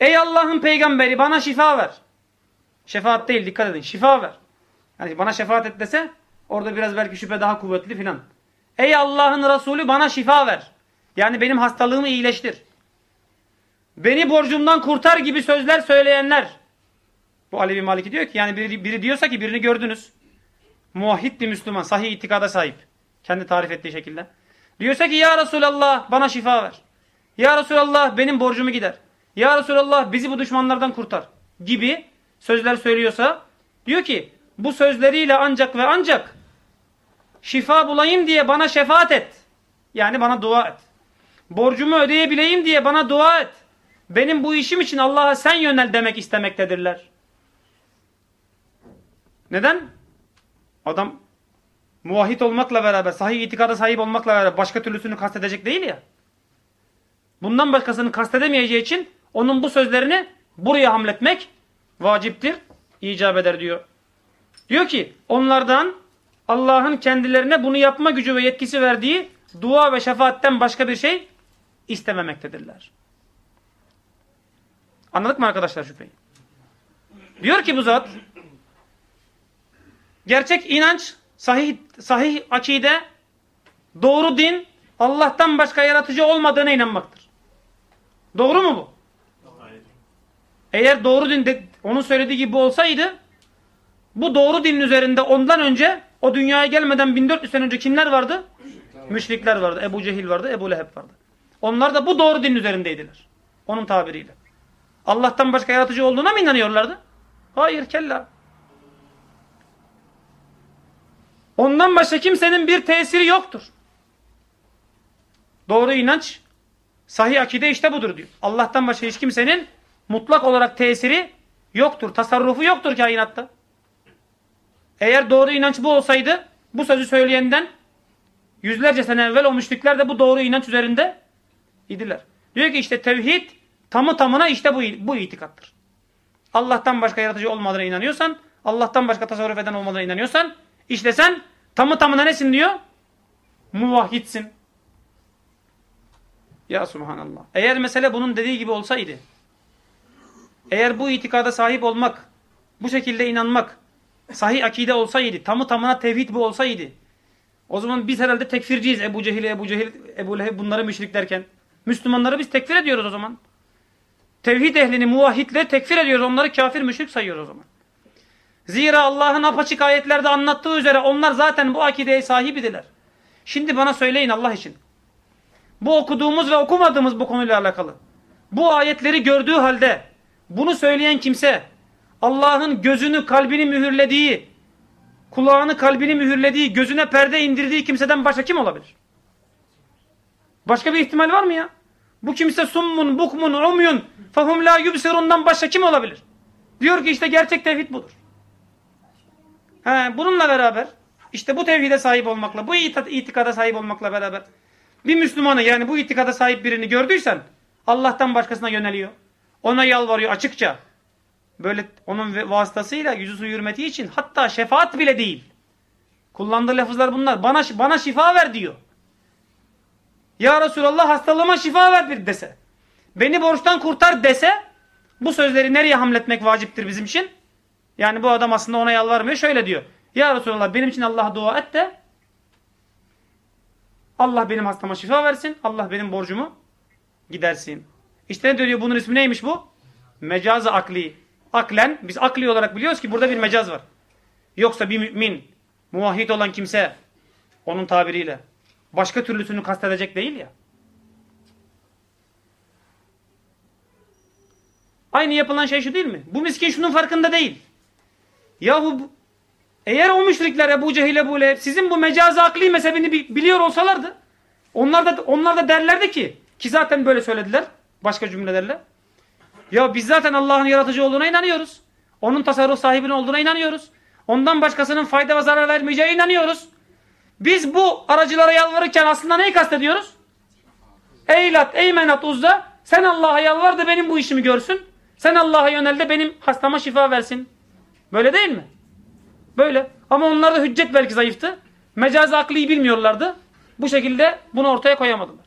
Ey Allah'ın peygamberi bana şifa ver. Şefaat değil dikkat edin. Şifa ver. Yani bana şefaat et dese orada biraz belki şüphe daha kuvvetli filan. Ey Allah'ın Resulü bana şifa ver. Yani benim hastalığımı iyileştir. Beni borcumdan kurtar gibi sözler söyleyenler. Bu Alevi Maliki diyor ki yani biri, biri diyorsa ki birini gördünüz. Muahhid bir Müslüman. Sahih itikada sahip. Kendi tarif ettiği şekilde. Diyorsa ki ya Resulallah bana şifa ver. Ya Resulallah benim borcumu gider. Ya Resulallah bizi bu düşmanlardan kurtar. Gibi sözler söylüyorsa diyor ki bu sözleriyle ancak ve ancak şifa bulayım diye bana şefaat et. Yani bana dua et. Borcumu ödeyebileyim diye bana dua et. Benim bu işim için Allah'a sen yönel demek istemektedirler. Neden? Adam muvahhid olmakla beraber, sahih itikada sahip olmakla beraber başka türlüsünü kastedecek değil ya. Bundan başkasını kastedemeyeceği için onun bu sözlerini buraya hamletmek vaciptir, icap eder diyor. Diyor ki onlardan Allah'ın kendilerine bunu yapma gücü ve yetkisi verdiği dua ve şefaatten başka bir şey istememektedirler. Anladık mı arkadaşlar şüpheyi? Diyor ki bu zat gerçek inanç, sahih, sahih akide, doğru din Allah'tan başka yaratıcı olmadığına inanmaktır. Doğru mu bu? Eğer doğru din de, onun söylediği gibi olsaydı bu doğru dinin üzerinde ondan önce o dünyaya gelmeden 1400 sene önce kimler vardı? Müşrikler vardı. Ebu Cehil vardı. Ebu Leheb vardı. Onlar da bu doğru dinin üzerindeydiler. Onun tabiriyle. Allah'tan başka yaratıcı olduğuna mı inanıyorlardı? Hayır kella. Ondan başka kimsenin bir tesiri yoktur. Doğru inanç, sahih akide işte budur diyor. Allah'tan başka hiç kimsenin mutlak olarak tesiri yoktur. Tasarrufu yoktur kainatta. Eğer doğru inanç bu olsaydı bu sözü söyleyenden yüzlerce sene evvel o müşrikler de bu doğru inanç üzerinde idiler. Diyor ki işte tevhid tamı tamına işte bu, bu itikattır. Allah'tan başka yaratıcı olmadığına inanıyorsan, Allah'tan başka tasarruf eden olmadığına inanıyorsan, işte sen tamı tamına nesin diyor? Muvahhidsin. Ya subhanallah. Eğer mesele bunun dediği gibi olsaydı, eğer bu itikada sahip olmak, bu şekilde inanmak, sahih akide olsaydı, tamı tamına tevhid bu olsaydı, o zaman biz herhalde tekfirciyiz. Ebu Cehil, Ebu Cehil, Ebu Leheb bunları müşrik derken. Müslümanları biz tekfir ediyoruz o zaman. Tevhid ehlini, muvahhidleri tekfir ediyoruz. Onları kafir, müşrik sayıyoruz o zaman. Zira Allah'ın apaçık ayetlerde anlattığı üzere onlar zaten bu akideye sahibidiler. Şimdi bana söyleyin Allah için. Bu okuduğumuz ve okumadığımız bu konuyla alakalı. Bu ayetleri gördüğü halde bunu söyleyen kimse Allah'ın gözünü, kalbini mühürlediği, kulağını, kalbini mühürlediği, gözüne perde indirdiği kimseden başka kim olabilir? Başka bir ihtimal var mı ya? Bu kimse summun, bukmun, umyun, fahum la yubsirundan başka kim olabilir? Diyor ki işte gerçek tevhid budur. He, bununla beraber işte bu tevhide sahip olmakla, bu itikada sahip olmakla beraber bir Müslümanı yani bu itikada sahip birini gördüysen Allah'tan başkasına yöneliyor. Ona yalvarıyor açıkça. Böyle onun vasıtasıyla yüzü hürmeti için hatta şefaat bile değil. Kullandığı lafızlar bunlar. Bana, bana şifa ver diyor. Ya Resulallah hastalığıma şifa ver bir dese. Beni borçtan kurtar dese bu sözleri nereye hamletmek vaciptir bizim için? Yani bu adam aslında ona yalvarmıyor. Şöyle diyor. Ya Resulallah benim için Allah'a dua et de Allah benim hastama şifa versin. Allah benim borcumu gidersin. İşte ne diyor bunun ismi neymiş bu? Mecaz-ı akli. Aklen biz akli olarak biliyoruz ki burada bir mecaz var. Yoksa bir mümin, muvahhid olan kimse onun tabiriyle başka türlüsünü kastedecek değil ya. Aynı yapılan şey şu değil mi? Bu miskin şunun farkında değil. Yahu eğer o müşrikler Ebu Cehil Ebu Leheb sizin bu mecazı akli mezhebini biliyor olsalardı onlar da, onlar da derlerdi ki ki zaten böyle söylediler başka cümlelerle. Ya biz zaten Allah'ın yaratıcı olduğuna inanıyoruz. Onun tasarruf sahibinin olduğuna inanıyoruz. Ondan başkasının fayda ve zarar vermeyeceğine inanıyoruz. Biz bu aracılara yalvarırken aslında neyi kastediyoruz? Ey Lat, ey Menat Uzza sen Allah'a yalvar da benim bu işimi görsün. Sen Allah'a yönel de benim hastama şifa versin. Böyle değil mi? Böyle. Ama onlarda hüccet belki zayıftı. Mecaz akliyi bilmiyorlardı. Bu şekilde bunu ortaya koyamadılar.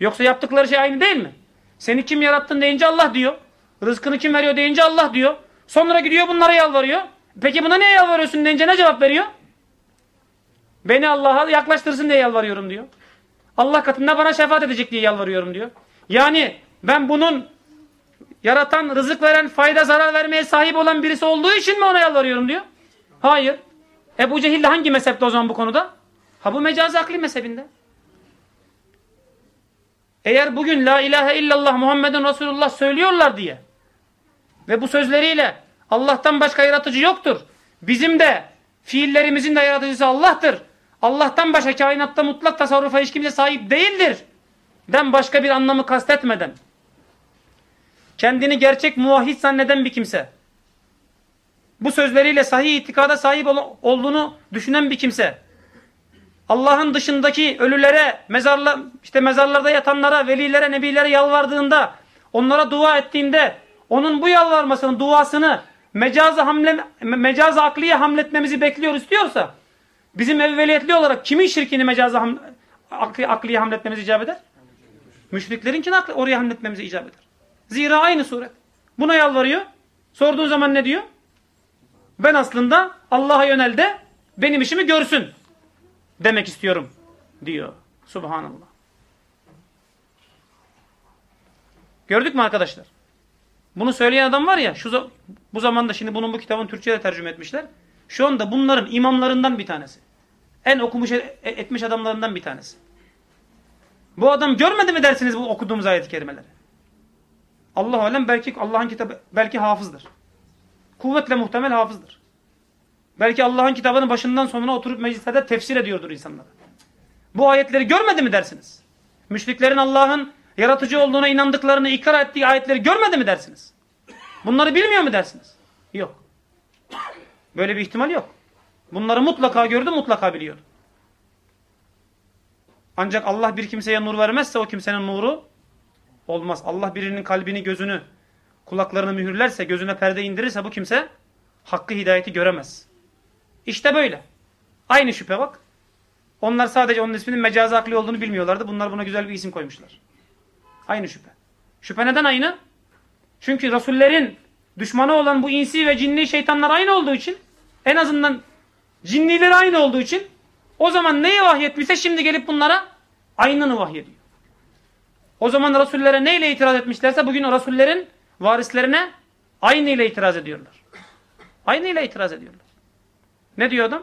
Yoksa yaptıkları şey aynı değil mi? Seni kim yarattın deyince Allah diyor. Rızkını kim veriyor deyince Allah diyor. Sonra gidiyor bunlara yalvarıyor. Peki buna niye yalvarıyorsun deyince ne cevap veriyor? Beni Allah'a yaklaştırsın diye yalvarıyorum diyor. Allah katında bana şefaat edecek diye yalvarıyorum diyor. Yani ben bunun yaratan, rızık veren, fayda, zarar vermeye sahip olan birisi olduğu için mi ona yalvarıyorum diyor. Hayır. Ebu Cehil de hangi mezhepte o zaman bu konuda? Ha bu mecazi akli mezhebinde. Eğer bugün la ilahe illallah Muhammedun Resulullah söylüyorlar diye ve bu sözleriyle Allah'tan başka yaratıcı yoktur. Bizim de fiillerimizin de yaratıcısı Allah'tır. Allah'tan başka kainatta mutlak tasarrufa hiç kimse sahip değildir. Den başka bir anlamı kastetmeden. Kendini gerçek muvahhid zanneden bir kimse. Bu sözleriyle sahih itikada sahip olduğunu düşünen bir kimse. Allah'ın dışındaki ölülere, mezarla, işte mezarlarda yatanlara, velilere, nebilere yalvardığında, onlara dua ettiğinde, onun bu yalvarmasının, duasını mecazı, hamle, mecazı akliye hamletmemizi bekliyor istiyorsa, bizim evveliyetli olarak kimin şirkini mecazı ham, akli, akliye hamletmemizi icap eder? Müşriklerinkini akli, oraya hamletmemizi icap eder. Zira aynı suret. Buna yalvarıyor. Sorduğun zaman ne diyor? Ben aslında Allah'a yönel de benim işimi görsün demek istiyorum diyor. Subhanallah. Gördük mü arkadaşlar? Bunu söyleyen adam var ya şu bu zamanda şimdi bunun bu kitabın Türkçe'ye tercüme etmişler. Şu anda bunların imamlarından bir tanesi. En okumuş e, etmiş adamlarından bir tanesi. Bu adam görmedi mi dersiniz bu okuduğumuz ayet-i kerimeleri? Allah alem belki Allah'ın kitabı belki hafızdır. Kuvvetle muhtemel hafızdır. Belki Allah'ın kitabının başından sonuna oturup meclislerde tefsir ediyordur insanlara. Bu ayetleri görmedi mi dersiniz? Müşriklerin Allah'ın yaratıcı olduğuna inandıklarını ikrar ettiği ayetleri görmedi mi dersiniz? Bunları bilmiyor mu dersiniz? Yok. Böyle bir ihtimal yok. Bunları mutlaka gördü, mutlaka biliyordu. Ancak Allah bir kimseye nur vermezse o kimsenin nuru olmaz. Allah birinin kalbini, gözünü, kulaklarını mühürlerse, gözüne perde indirirse bu kimse hakkı hidayeti göremez. İşte böyle. Aynı şüphe bak. Onlar sadece onun isminin mecazi akli olduğunu bilmiyorlardı. Bunlar buna güzel bir isim koymuşlar. Aynı şüphe. Şüphe neden aynı? Çünkü Resullerin düşmanı olan bu insi ve cinni şeytanlar aynı olduğu için en azından cinnileri aynı olduğu için o zaman neyi vahyetmişse şimdi gelip bunlara aynını vahyediyor. O zaman Resullere neyle itiraz etmişlerse bugün Resullerin varislerine aynı ile itiraz ediyorlar. Aynı ile itiraz ediyorlar. Ne diyor adam?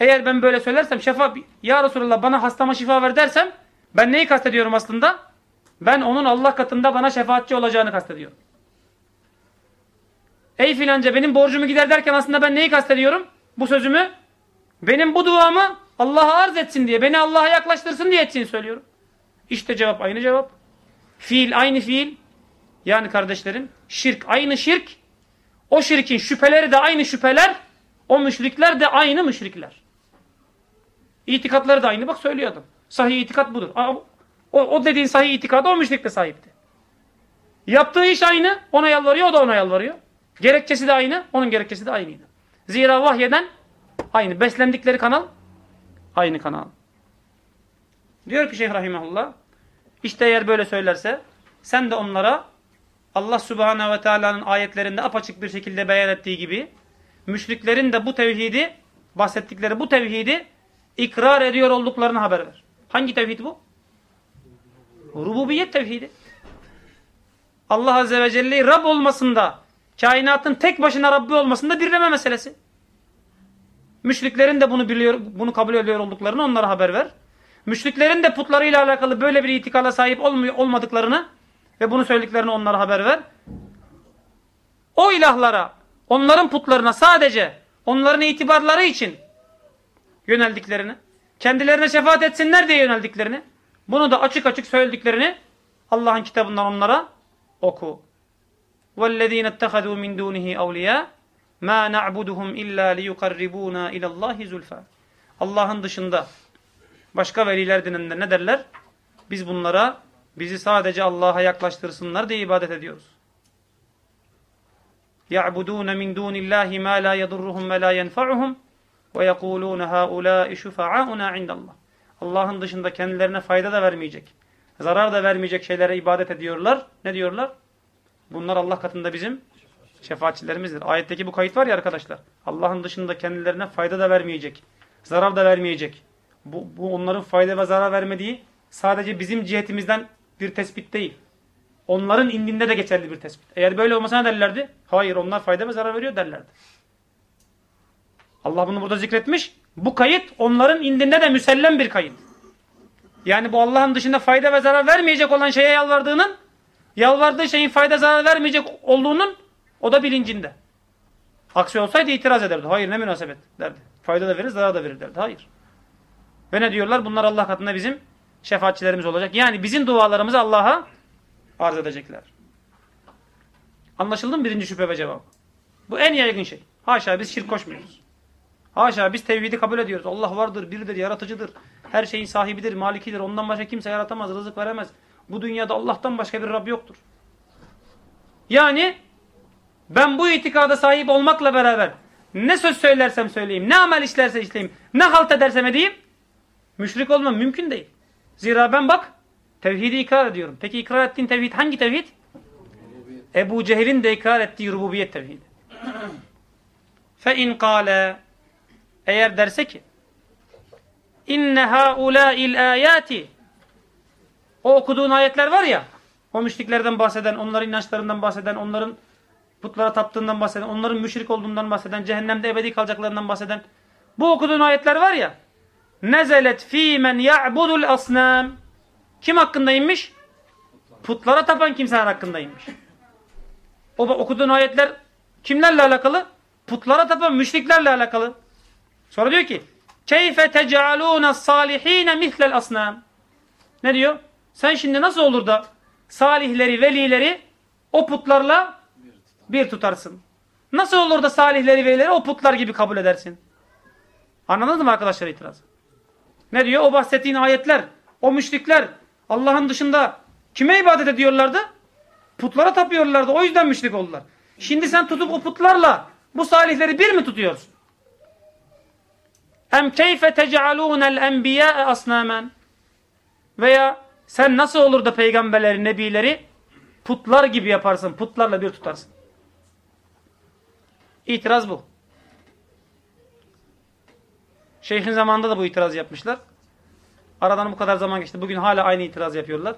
Eğer ben böyle söylersem şefa ya Resulallah bana hastama şifa ver dersem ben neyi kastediyorum aslında? Ben onun Allah katında bana şefaatçi olacağını kastediyorum. Ey filanca benim borcumu gider derken aslında ben neyi kastediyorum? Bu sözümü benim bu duamı Allah'a arz etsin diye, beni Allah'a yaklaştırsın diye etsin söylüyorum. İşte cevap aynı cevap. Fiil aynı fiil. Yani kardeşlerim şirk aynı şirk. O şirkin şüpheleri de aynı şüpheler. O müşrikler de aynı müşrikler. İtikatları da aynı. Bak söylüyor adam. Sahih itikat budur. O, o dediğin sahih itikadı o müşrik de sahipti. Yaptığı iş aynı. Ona yalvarıyor. O da ona yalvarıyor. Gerekçesi de aynı. Onun gerekçesi de aynıydı. Zira vahyeden aynı. Beslendikleri kanal aynı kanal. Diyor ki Şeyh Rahimahullah işte eğer böyle söylerse sen de onlara Allah Subhanahu ve Teala'nın ayetlerinde apaçık bir şekilde beyan ettiği gibi müşriklerin de bu tevhidi bahsettikleri bu tevhidi ikrar ediyor olduklarını haber ver. Hangi tevhid bu? Rububiyet tevhidi. Allah Azze ve Celle'yi Rab olmasında, kainatın tek başına Rabbi olmasında birleme meselesi. Müşriklerin de bunu biliyor, bunu kabul ediyor olduklarını onlara haber ver. Müşriklerin de putlarıyla alakalı böyle bir itikala sahip olmuyor, olmadıklarını ve bunu söylediklerini onlara haber ver. O ilahlara, onların putlarına sadece onların itibarları için yöneldiklerini, kendilerine şefaat etsinler diye yöneldiklerini, bunu da açık açık söylediklerini Allah'ın kitabından onlara oku. وَالَّذ۪ينَ اتَّخَذُوا مِنْ دُونِهِ اَوْلِيَا مَا نَعْبُدُهُمْ اِلَّا لِيُقَرِّبُونَا اِلَى اللّٰهِ زُلْفَى Allah'ın dışında başka veliler dininde ne derler? Biz bunlara bizi sadece Allah'a yaklaştırsınlar diye ibadet ediyoruz. يَعْبُدُونَ مِنْ دُونِ اللّٰهِ مَا لَا يَضُرُّهُمْ وَلَا يَنْفَعُهُمْ وَيَقُولُونَ هَؤُلَاءِ شُفَعَاؤُنَا عِنْدَ اللّٰهِ Allah'ın dışında kendilerine fayda da vermeyecek, zarar da vermeyecek şeylere ibadet ediyorlar. Ne diyorlar? Bunlar Allah katında bizim şefaatçilerimizdir. Ayetteki bu kayıt var ya arkadaşlar. Allah'ın dışında kendilerine fayda da vermeyecek, zarar da vermeyecek. bu, bu onların fayda ve zarar vermediği sadece bizim cihetimizden bir tespit değil. Onların indinde de geçerli bir tespit. Eğer böyle olmasa ne derlerdi? Hayır onlar fayda ve zarar veriyor derlerdi. Allah bunu burada zikretmiş. Bu kayıt onların indinde de müsellem bir kayıt. Yani bu Allah'ın dışında fayda ve zarar vermeyecek olan şeye yalvardığının, yalvardığı şeyin fayda zarar vermeyecek olduğunun o da bilincinde. Aksi olsaydı itiraz ederdi. Hayır ne münasebet derdi. Fayda da verir, zarar da verir derdi. Hayır. Ve ne diyorlar? Bunlar Allah katında bizim şefaatçilerimiz olacak. Yani bizim dualarımızı Allah'a arz edecekler. Anlaşıldı mı birinci şüphe ve cevap? Bu en yaygın şey. Haşa biz şirk koşmuyoruz. Haşa biz tevhidi kabul ediyoruz. Allah vardır, biridir, yaratıcıdır. Her şeyin sahibidir, malikidir. Ondan başka kimse yaratamaz, rızık veremez. Bu dünyada Allah'tan başka bir Rab yoktur. Yani ben bu itikada sahip olmakla beraber ne söz söylersem söyleyeyim, ne amel işlerse işleyeyim, ne halt edersem edeyim, müşrik olmam mümkün değil. Zira ben bak, tevhidi ikrar ediyorum. Peki ikrar ettiğin tevhid hangi tevhid? Rububiyet. Ebu Cehil'in de ikrar ettiği rububiyet tevhidi. Fe in kâle eğer derse ki inne haulâil âyâti O okuduğun ayetler var ya, o müşriklerden bahseden, onların inançlarından bahseden, onların putlara taptığından bahseden, onların müşrik olduğundan bahseden, cehennemde ebedi kalacaklarından bahseden. Bu okuduğun ayetler var ya, nezelet fî men ya'budul asnâm. Kim hakkında inmiş? Putlara tapan kimseler hakkında inmiş. O okuduğun ayetler kimlerle alakalı? Putlara tapan müşriklerle alakalı. Sonra diyor ki Keyfe tec'alûne salihîne mihlel asnâm. Ne diyor? Sen şimdi nasıl olur da salihleri, velileri o putlarla bir tutarsın? Nasıl olur da salihleri, velileri o putlar gibi kabul edersin? Anladınız mı arkadaşlar itiraz? Ne diyor? O bahsettiğin ayetler, o müşrikler Allah'ın dışında kime ibadet ediyorlardı? Putlara tapıyorlardı. O yüzden müşrik oldular. Şimdi sen tutup o putlarla bu salihleri bir mi tutuyorsun? Em keyfe tec'alûnel enbiyâe asnâmen Veya sen nasıl olur da peygamberleri, nebileri putlar gibi yaparsın, putlarla bir tutarsın. İtiraz bu. Şeyhin zamanında da bu itiraz yapmışlar. Aradan bu kadar zaman geçti. Bugün hala aynı itiraz yapıyorlar.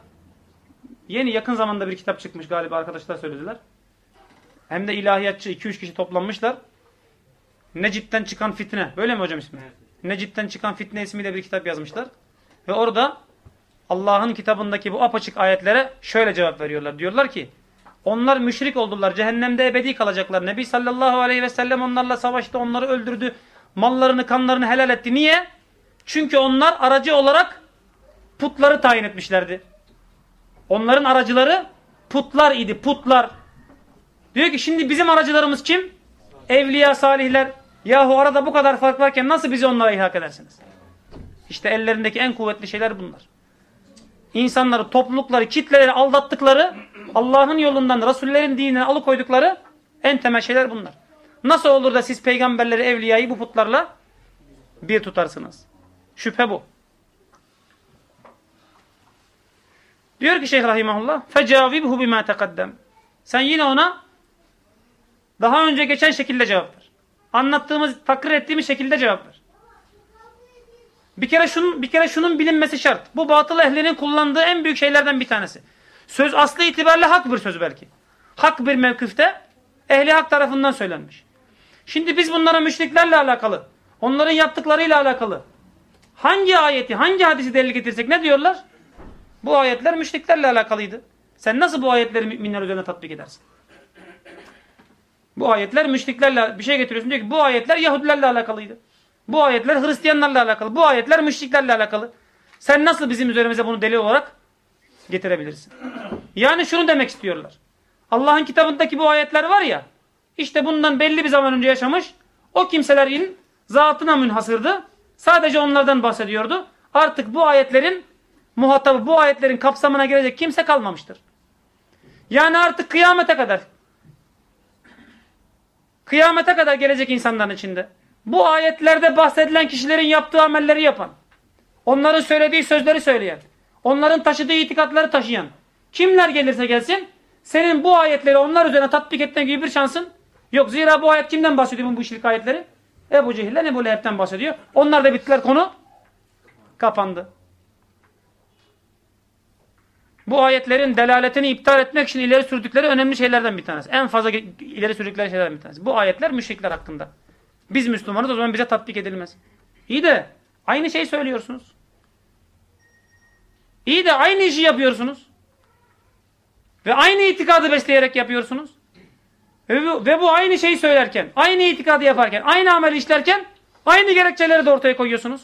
Yeni yakın zamanda bir kitap çıkmış galiba arkadaşlar söylediler. Hem de ilahiyatçı 2-3 kişi toplanmışlar. Necip'ten çıkan fitne. Böyle mi hocam ismi? Evet. Necip'ten çıkan fitne ismiyle bir kitap yazmışlar. Ve orada Allah'ın kitabındaki bu apaçık ayetlere şöyle cevap veriyorlar. Diyorlar ki onlar müşrik oldular. Cehennemde ebedi kalacaklar. Nebi sallallahu aleyhi ve sellem onlarla savaştı. Onları öldürdü. Mallarını kanlarını helal etti. Niye? Çünkü onlar aracı olarak putları tayin etmişlerdi. Onların aracıları putlar idi. Putlar. Diyor ki şimdi bizim aracılarımız kim? Evliya, salihler. Yahu arada bu kadar fark varken nasıl bizi onlara ihak edersiniz? İşte ellerindeki en kuvvetli şeyler bunlar. İnsanları, toplulukları, kitleleri aldattıkları, Allah'ın yolundan, Resullerin dinine alıkoydukları en temel şeyler bunlar. Nasıl olur da siz peygamberleri, evliyayı bu putlarla bir tutarsınız? Şüphe bu. Diyor ki Şeyh Rahimahullah فَجَاوِبْهُ بِمَا تَقَدَّمْ Sen yine ona daha önce geçen şekilde cevap ver. Anlattığımız, takrir ettiğimiz şekilde cevap ver. Bir kere şunun, bir kere şunun bilinmesi şart. Bu batıl ehlinin kullandığı en büyük şeylerden bir tanesi. Söz aslı itibariyle hak bir söz belki. Hak bir mevkifte ehli hak tarafından söylenmiş. Şimdi biz bunlara müşriklerle alakalı, onların yaptıklarıyla alakalı hangi ayeti, hangi hadisi delil getirsek ne diyorlar? Bu ayetler müşriklerle alakalıydı. Sen nasıl bu ayetleri müminler üzerine tatbik edersin? Bu ayetler müşriklerle bir şey getiriyorsun diyor ki bu ayetler Yahudilerle alakalıydı. Bu ayetler Hristiyanlarla alakalı. Bu ayetler müşriklerle alakalı. Sen nasıl bizim üzerimize bunu delil olarak getirebilirsin? Yani şunu demek istiyorlar. Allah'ın kitabındaki bu ayetler var ya işte bundan belli bir zaman önce yaşamış o kimselerin zatına münhasırdı. Sadece onlardan bahsediyordu. Artık bu ayetlerin muhatabı bu ayetlerin kapsamına girecek kimse kalmamıştır. Yani artık kıyamete kadar kıyamete kadar gelecek insanların içinde bu ayetlerde bahsedilen kişilerin yaptığı amelleri yapan onların söylediği sözleri söyleyen onların taşıdığı itikatları taşıyan kimler gelirse gelsin senin bu ayetleri onlar üzerine tatbik etme gibi bir şansın yok. Zira bu ayet kimden bahsediyor bu şirk ayetleri? Ebu Cehil'le Ebu Leheb'den bahsediyor. Onlar da bittiler konu kapandı. Bu ayetlerin delaletini iptal etmek için ileri sürdükleri önemli şeylerden bir tanesi. En fazla ileri sürdükleri şeylerden bir tanesi. Bu ayetler müşrikler hakkında. Biz Müslümanız o zaman bize tatbik edilmez. İyi de aynı şeyi söylüyorsunuz. İyi de aynı işi yapıyorsunuz. Ve aynı itikadı besleyerek yapıyorsunuz. Ve bu, ve bu aynı şeyi söylerken, aynı itikadı yaparken, aynı ameli işlerken aynı gerekçeleri de ortaya koyuyorsunuz.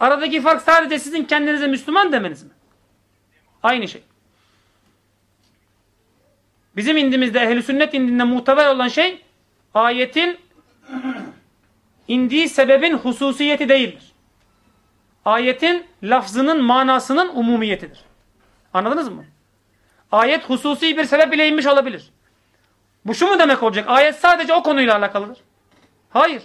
Aradaki fark sadece sizin kendinize Müslüman demeniz mi? Aynı şey. Bizim indimizde ehl sünnet indinde muhteber olan şey ayetin indiği sebebin hususiyeti değildir. Ayetin lafzının manasının umumiyetidir. Anladınız mı? Ayet hususi bir sebep ile inmiş olabilir. Bu şu mu demek olacak? Ayet sadece o konuyla alakalıdır. Hayır.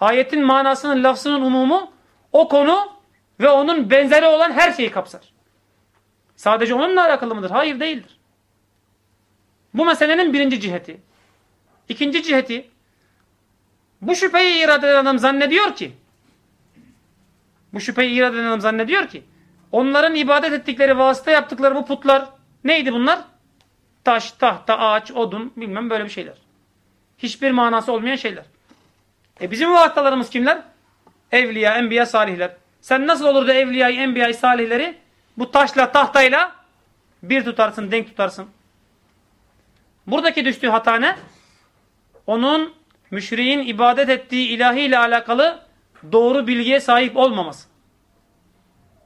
Ayetin manasının, lafzının umumu o konu ve onun benzeri olan her şeyi kapsar. Sadece onunla alakalı mıdır? Hayır değildir. Bu meselenin birinci ciheti. İkinci ciheti bu şüpheyi irade eden adam zannediyor ki bu şüpheyi irad eden adam zannediyor ki onların ibadet ettikleri vasıta yaptıkları bu putlar neydi bunlar? Taş, tahta, ağaç, odun bilmem böyle bir şeyler. Hiçbir manası olmayan şeyler. E bizim vasıtalarımız kimler? Evliya, enbiya, salihler. Sen nasıl olur da evliyayı, enbiyayı, salihleri bu taşla, tahtayla bir tutarsın, denk tutarsın. Buradaki düştüğü hata ne? Onun müşriğin ibadet ettiği ilahi ile alakalı doğru bilgiye sahip olmaması.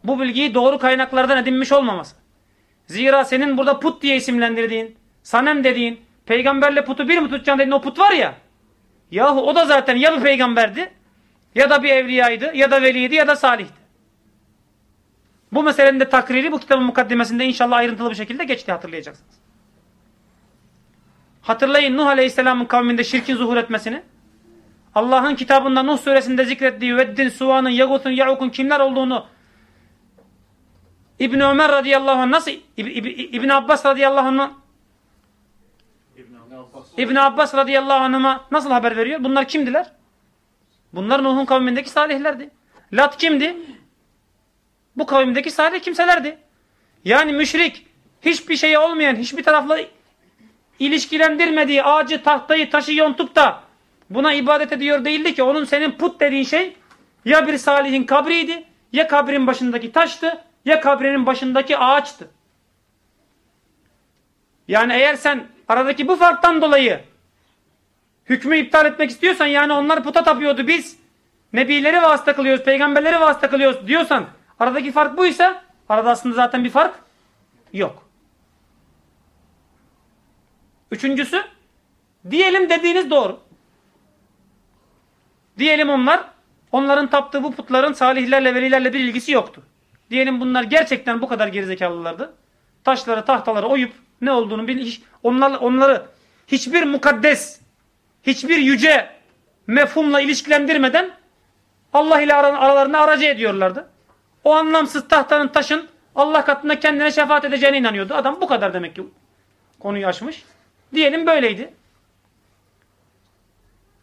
Bu bilgiyi doğru kaynaklardan edinmiş olmaması. Zira senin burada put diye isimlendirdiğin, sanem dediğin, peygamberle putu bir mi tutacaksın dediğin o put var ya. Yahu o da zaten ya bir peygamberdi, ya da bir evliyaydı, ya da veliydi, ya da salihti. Bu meselenin de takriri bu kitabın mukaddimesinde inşallah ayrıntılı bir şekilde geçti hatırlayacaksınız. Hatırlayın Nuh Aleyhisselam'ın kavminde şirkin zuhur etmesini. Allah'ın kitabında Nuh suresinde zikrettiği Veddin, Suva'nın, Yagut'un, Ya'uk'un kimler olduğunu İbn Ömer radıyallahu anh nasıl İb, İb, İbn Abbas radıyallahu anh İbn Abbas radıyallahu anh'a nasıl haber veriyor? Bunlar kimdiler? Bunlar Nuh'un kavmindeki salihlerdi. Lat kimdi? Bu kavimdeki salih kimselerdi. Yani müşrik hiçbir şeye olmayan, hiçbir tarafla ilişkilendirmediği ağacı, tahtayı, taşı yontup da buna ibadet ediyor değildi ki. Onun senin put dediğin şey ya bir salihin kabriydi, ya kabrin başındaki taştı, ya kabrinin başındaki ağaçtı. Yani eğer sen aradaki bu farktan dolayı hükmü iptal etmek istiyorsan yani onlar puta tapıyordu biz nebileri vasıta kılıyoruz, peygamberleri vasıta kılıyoruz diyorsan aradaki fark buysa arada aslında zaten bir fark yok. Üçüncüsü diyelim dediğiniz doğru. Diyelim onlar onların taptığı bu putların salihlerle velilerle bir ilgisi yoktu. Diyelim bunlar gerçekten bu kadar gerizekalılardı. Taşları tahtaları oyup ne olduğunu bil, hiç, onlar, onları hiçbir mukaddes, hiçbir yüce mefhumla ilişkilendirmeden Allah ile aralarını aracı ediyorlardı. O anlamsız tahtanın taşın Allah katında kendine şefaat edeceğine inanıyordu. Adam bu kadar demek ki konuyu açmış. Diyelim böyleydi.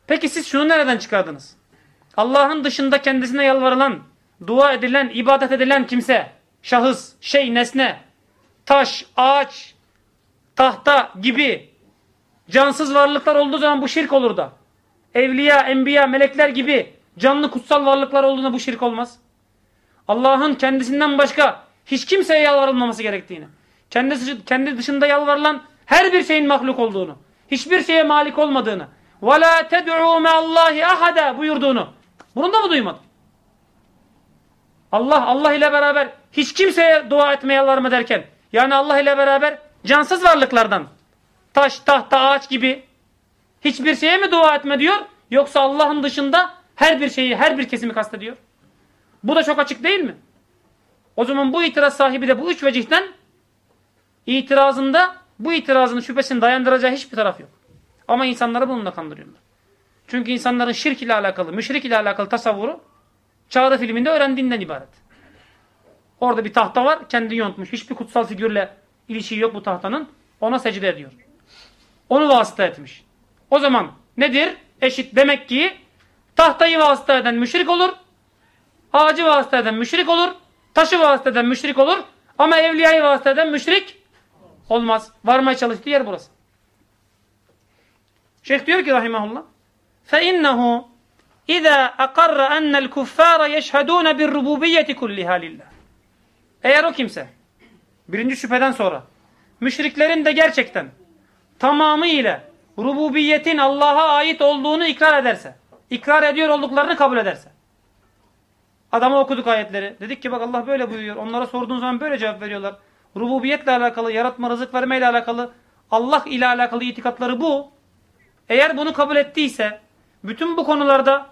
Peki siz şunu nereden çıkardınız? Allah'ın dışında kendisine yalvarılan, dua edilen, ibadet edilen kimse, şahıs, şey, nesne, taş, ağaç, tahta gibi cansız varlıklar olduğu zaman bu şirk olur da. Evliya, enbiya, melekler gibi canlı kutsal varlıklar olduğunda bu şirk olmaz. Allah'ın kendisinden başka hiç kimseye yalvarılmaması gerektiğini, kendisi, kendi dışında yalvarılan her bir şeyin mahluk olduğunu, hiçbir şeye malik olmadığını, وَلَا تَدْعُوا مَا اللّٰهِ اَحَدًا buyurduğunu. Bunu da mı duymadın? Allah, Allah ile beraber hiç kimseye dua etmeye yalvarma derken, yani Allah ile beraber cansız varlıklardan, taş, tahta, ağaç gibi hiçbir şeye mi dua etme diyor, yoksa Allah'ın dışında her bir şeyi, her bir kesimi kastediyor? Bu da çok açık değil mi? O zaman bu itiraz sahibi de bu üç vecihten itirazında bu itirazın şüphesini dayandıracağı hiçbir taraf yok. Ama insanları bununla kandırıyorlar. Çünkü insanların şirk ile alakalı, müşrik ile alakalı tasavvuru Çağrı filminde öğrendiğinden ibaret. Orada bir tahta var, kendi yontmuş. Hiçbir kutsal figürle ilişiği yok bu tahtanın. Ona secde ediyor. Onu vasıta etmiş. O zaman nedir? Eşit demek ki tahtayı vasıta eden müşrik olur. Ağacı vasıta eden müşrik olur. Taşı vasıta eden müşrik olur. Ama evliyayı vasıta eden müşrik olmaz. Varmaya çalıştığı yer burası. Şeyh diyor ki rahimahullah فَاِنَّهُ اِذَا اَقَرَّ اَنَّ الْكُفَّارَ يَشْهَدُونَ بِالرُّبُوبِيَّةِ كُلِّهَا لِلّٰهِ Eğer o kimse birinci şüpheden sonra müşriklerin de gerçekten tamamıyla rububiyetin Allah'a ait olduğunu ikrar ederse, ikrar ediyor olduklarını kabul ederse. Adama okuduk ayetleri. Dedik ki bak Allah böyle buyuruyor. Onlara sorduğun zaman böyle cevap veriyorlar. Rububiyetle alakalı, yaratma, rızık vermeyle alakalı, Allah ile alakalı itikatları bu. Eğer bunu kabul ettiyse, bütün bu konularda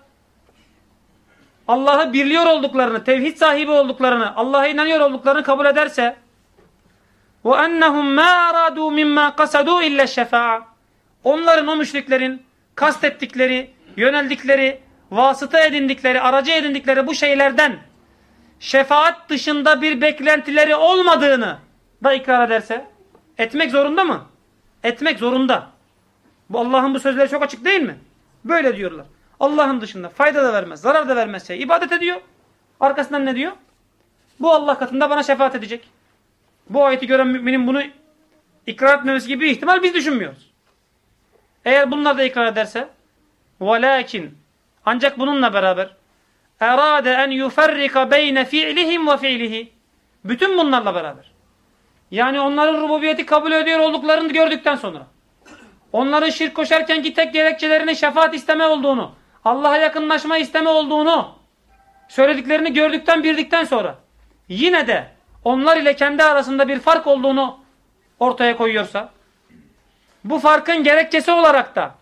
Allah'ı birliyor olduklarını, tevhid sahibi olduklarını, Allah'a inanıyor olduklarını kabul ederse وَاَنَّهُمْ مَا اَرَادُوا مِمَّا قَسَدُوا اِلَّا الشَّفَاءَ Onların, o müşriklerin kastettikleri, yöneldikleri, vasıta edindikleri, aracı edindikleri bu şeylerden şefaat dışında bir beklentileri olmadığını da ikrar ederse etmek zorunda mı? Etmek zorunda. Bu Allah'ın bu sözleri çok açık değil mi? Böyle diyorlar. Allah'ın dışında fayda da vermez, zarar da vermez şey ibadet ediyor. Arkasından ne diyor? Bu Allah katında bana şefaat edecek. Bu ayeti gören müminin bunu ikrar etmemesi gibi bir ihtimal biz düşünmüyoruz. Eğer bunlar da ikrar ederse وَلَاكِنْ Ancak bununla beraber اَرَادَ اَنْ يُفَرِّقَ بَيْنَ فِعْلِهِمْ وَفِعْلِهِ Bütün bunlarla beraber. Yani onların rububiyeti kabul ediyor olduklarını gördükten sonra. Onların şirk koşarkenki tek gerekçelerinin şefaat isteme olduğunu, Allah'a yakınlaşma isteme olduğunu söylediklerini gördükten bildikten sonra yine de onlar ile kendi arasında bir fark olduğunu ortaya koyuyorsa bu farkın gerekçesi olarak da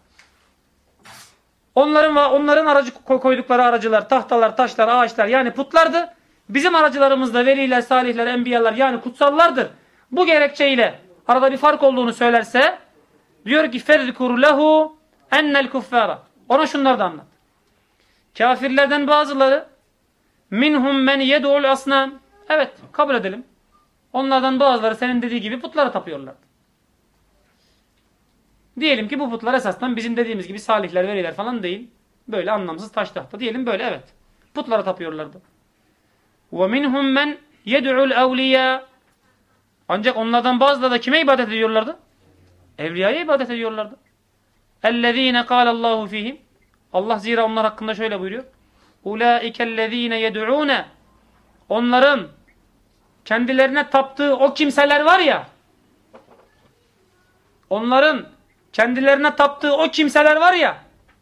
onların ve onların aracı koydukları aracılar, tahtalar, taşlar, ağaçlar yani putlardı. Bizim aracılarımız da veliler, salihler, enbiyalar yani kutsallardır. Bu gerekçeyle arada bir fark olduğunu söylerse diyor ki فَذْكُرْ لَهُ اَنَّ الْكُفَّارَ Ona şunları da anlat. Kafirlerden bazıları minhum men yed'ul asnam. Evet, kabul edelim. Onlardan bazıları senin dediği gibi putlara tapıyorlar. Diyelim ki bu putlar esasdan bizim dediğimiz gibi salihler, veliler falan değil. Böyle anlamsız taş tahta. Diyelim böyle evet. Putlara tapıyorlardı. وَمِنْهُمْ مَنْ يَدْعُ الْاَوْلِيَا Ancak onlardan bazıları da kime ibadet ediyorlardı? Evliyaya ibadet ediyorlardı. اَلَّذ۪ينَ قَالَ اللّٰهُ ف۪يهِمْ Allah zira onlar hakkında şöyle buyuruyor. اُولَٰئِكَ الَّذ۪ينَ يَدْعُونَ Onların kendilerine taptığı o kimseler var ya onların kendilerine taptığı o kimseler var ya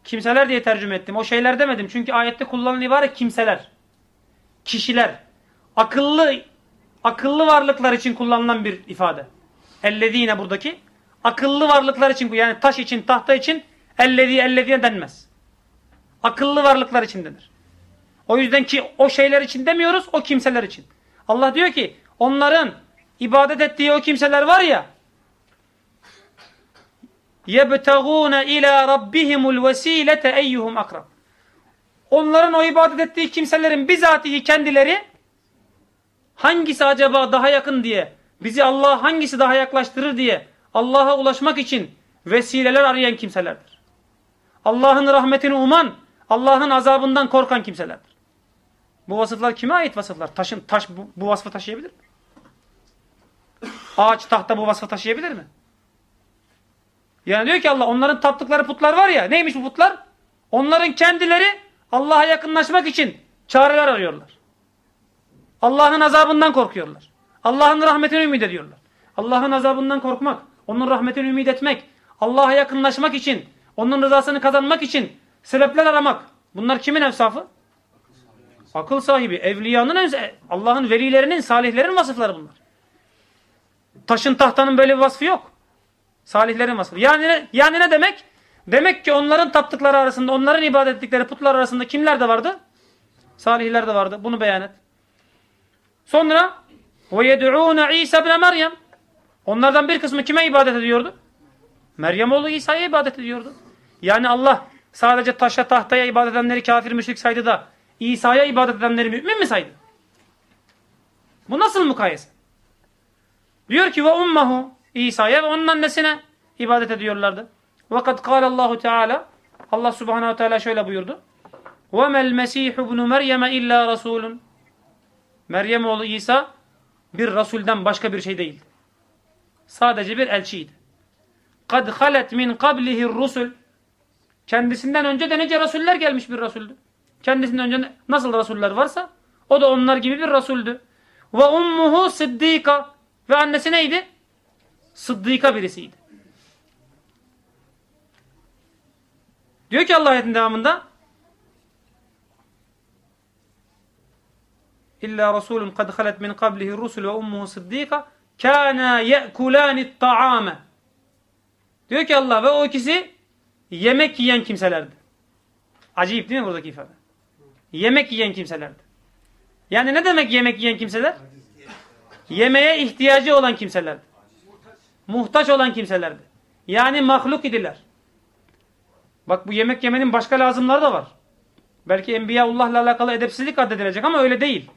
kimseler diye tercüme ettim. O şeyler demedim. Çünkü ayette kullanılan ibare kimseler. Kişiler. Akıllı akıllı varlıklar için kullanılan bir ifade. Ellezine buradaki akıllı varlıklar için yani taş için, tahta için ellezi ellezine denmez. Akıllı varlıklar için denir. O yüzden ki o şeyler için demiyoruz, o kimseler için. Allah diyor ki onların ibadet ettiği o kimseler var ya يَبْتَغُونَ اِلَى رَبِّهِمُ الْوَس۪يلَةَ اَيُّهُمْ akrab. Onların o ibadet ettiği kimselerin bizatihi kendileri hangisi acaba daha yakın diye, bizi Allah'a hangisi daha yaklaştırır diye Allah'a ulaşmak için vesileler arayan kimselerdir. Allah'ın rahmetini uman, Allah'ın azabından korkan kimselerdir. Bu vasıflar kime ait vasıflar? Taşın, taş bu, bu vasfı taşıyabilir mi? Ağaç, tahta bu vasfı taşıyabilir mi? Yani diyor ki Allah onların taptıkları putlar var ya neymiş bu putlar? Onların kendileri Allah'a yakınlaşmak için çareler arıyorlar. Allah'ın azabından korkuyorlar. Allah'ın rahmetini ümit ediyorlar. Allah'ın azabından korkmak, onun rahmetini ümit etmek, Allah'a yakınlaşmak için, onun rızasını kazanmak için sebepler aramak. Bunlar kimin evsafı? Akıl sahibi, evliyanın, Allah'ın velilerinin, salihlerin vasıfları bunlar. Taşın tahtanın böyle bir vasfı yok. Salihlerin vasfı. Yani, yani ne demek? Demek ki onların taptıkları arasında, onların ibadet ettikleri putlar arasında kimler de vardı? Salihler de vardı. Bunu beyan et. Sonra وَيَدْعُونَ İsa ibn Meryem Onlardan bir kısmı kime ibadet ediyordu? Meryem oğlu İsa'ya ibadet ediyordu. Yani Allah sadece taşa tahtaya ibadet edenleri kafir müşrik saydı da İsa'ya ibadet edenleri mümin mi saydı? Bu nasıl mukayese? Diyor ki ve ummahu İsa'ya ve onun annesine ibadet ediyorlardı. Fakat kâle Allahu Teala Allah Subhanahu Teala şöyle buyurdu. Ve mel Mesih ibn Meryem illa rasulun. Meryem oğlu İsa bir rasulden başka bir şey değil. Sadece bir elçiydi. Kad halet min qablihi rusul. Kendisinden önce de nice rasuller gelmiş bir rasuldü. Kendisinden önce nasıl rasuller varsa o da onlar gibi bir rasuldü. Ve ummuhu sıddika. Ve annesi neydi? Sıddika birisiydi. Diyor ki Allah ayetin devamında İlla Resulun kad halet min qablihi rusul ve ummuhu sıddika kâna ye'kulânit ta'âme Diyor ki Allah ve o ikisi yemek yiyen kimselerdi. Acayip değil mi buradaki ifade? Yemek yiyen kimselerdi. Yani ne demek yemek yiyen kimseler? Yemeğe ihtiyacı olan kimselerdi. Muhtaç olan kimselerdi. Yani mahluk idiler. Bak bu yemek yemenin başka lazımları da var. Belki Enbiyaullah'la alakalı edepsizlik addedilecek ama öyle değil.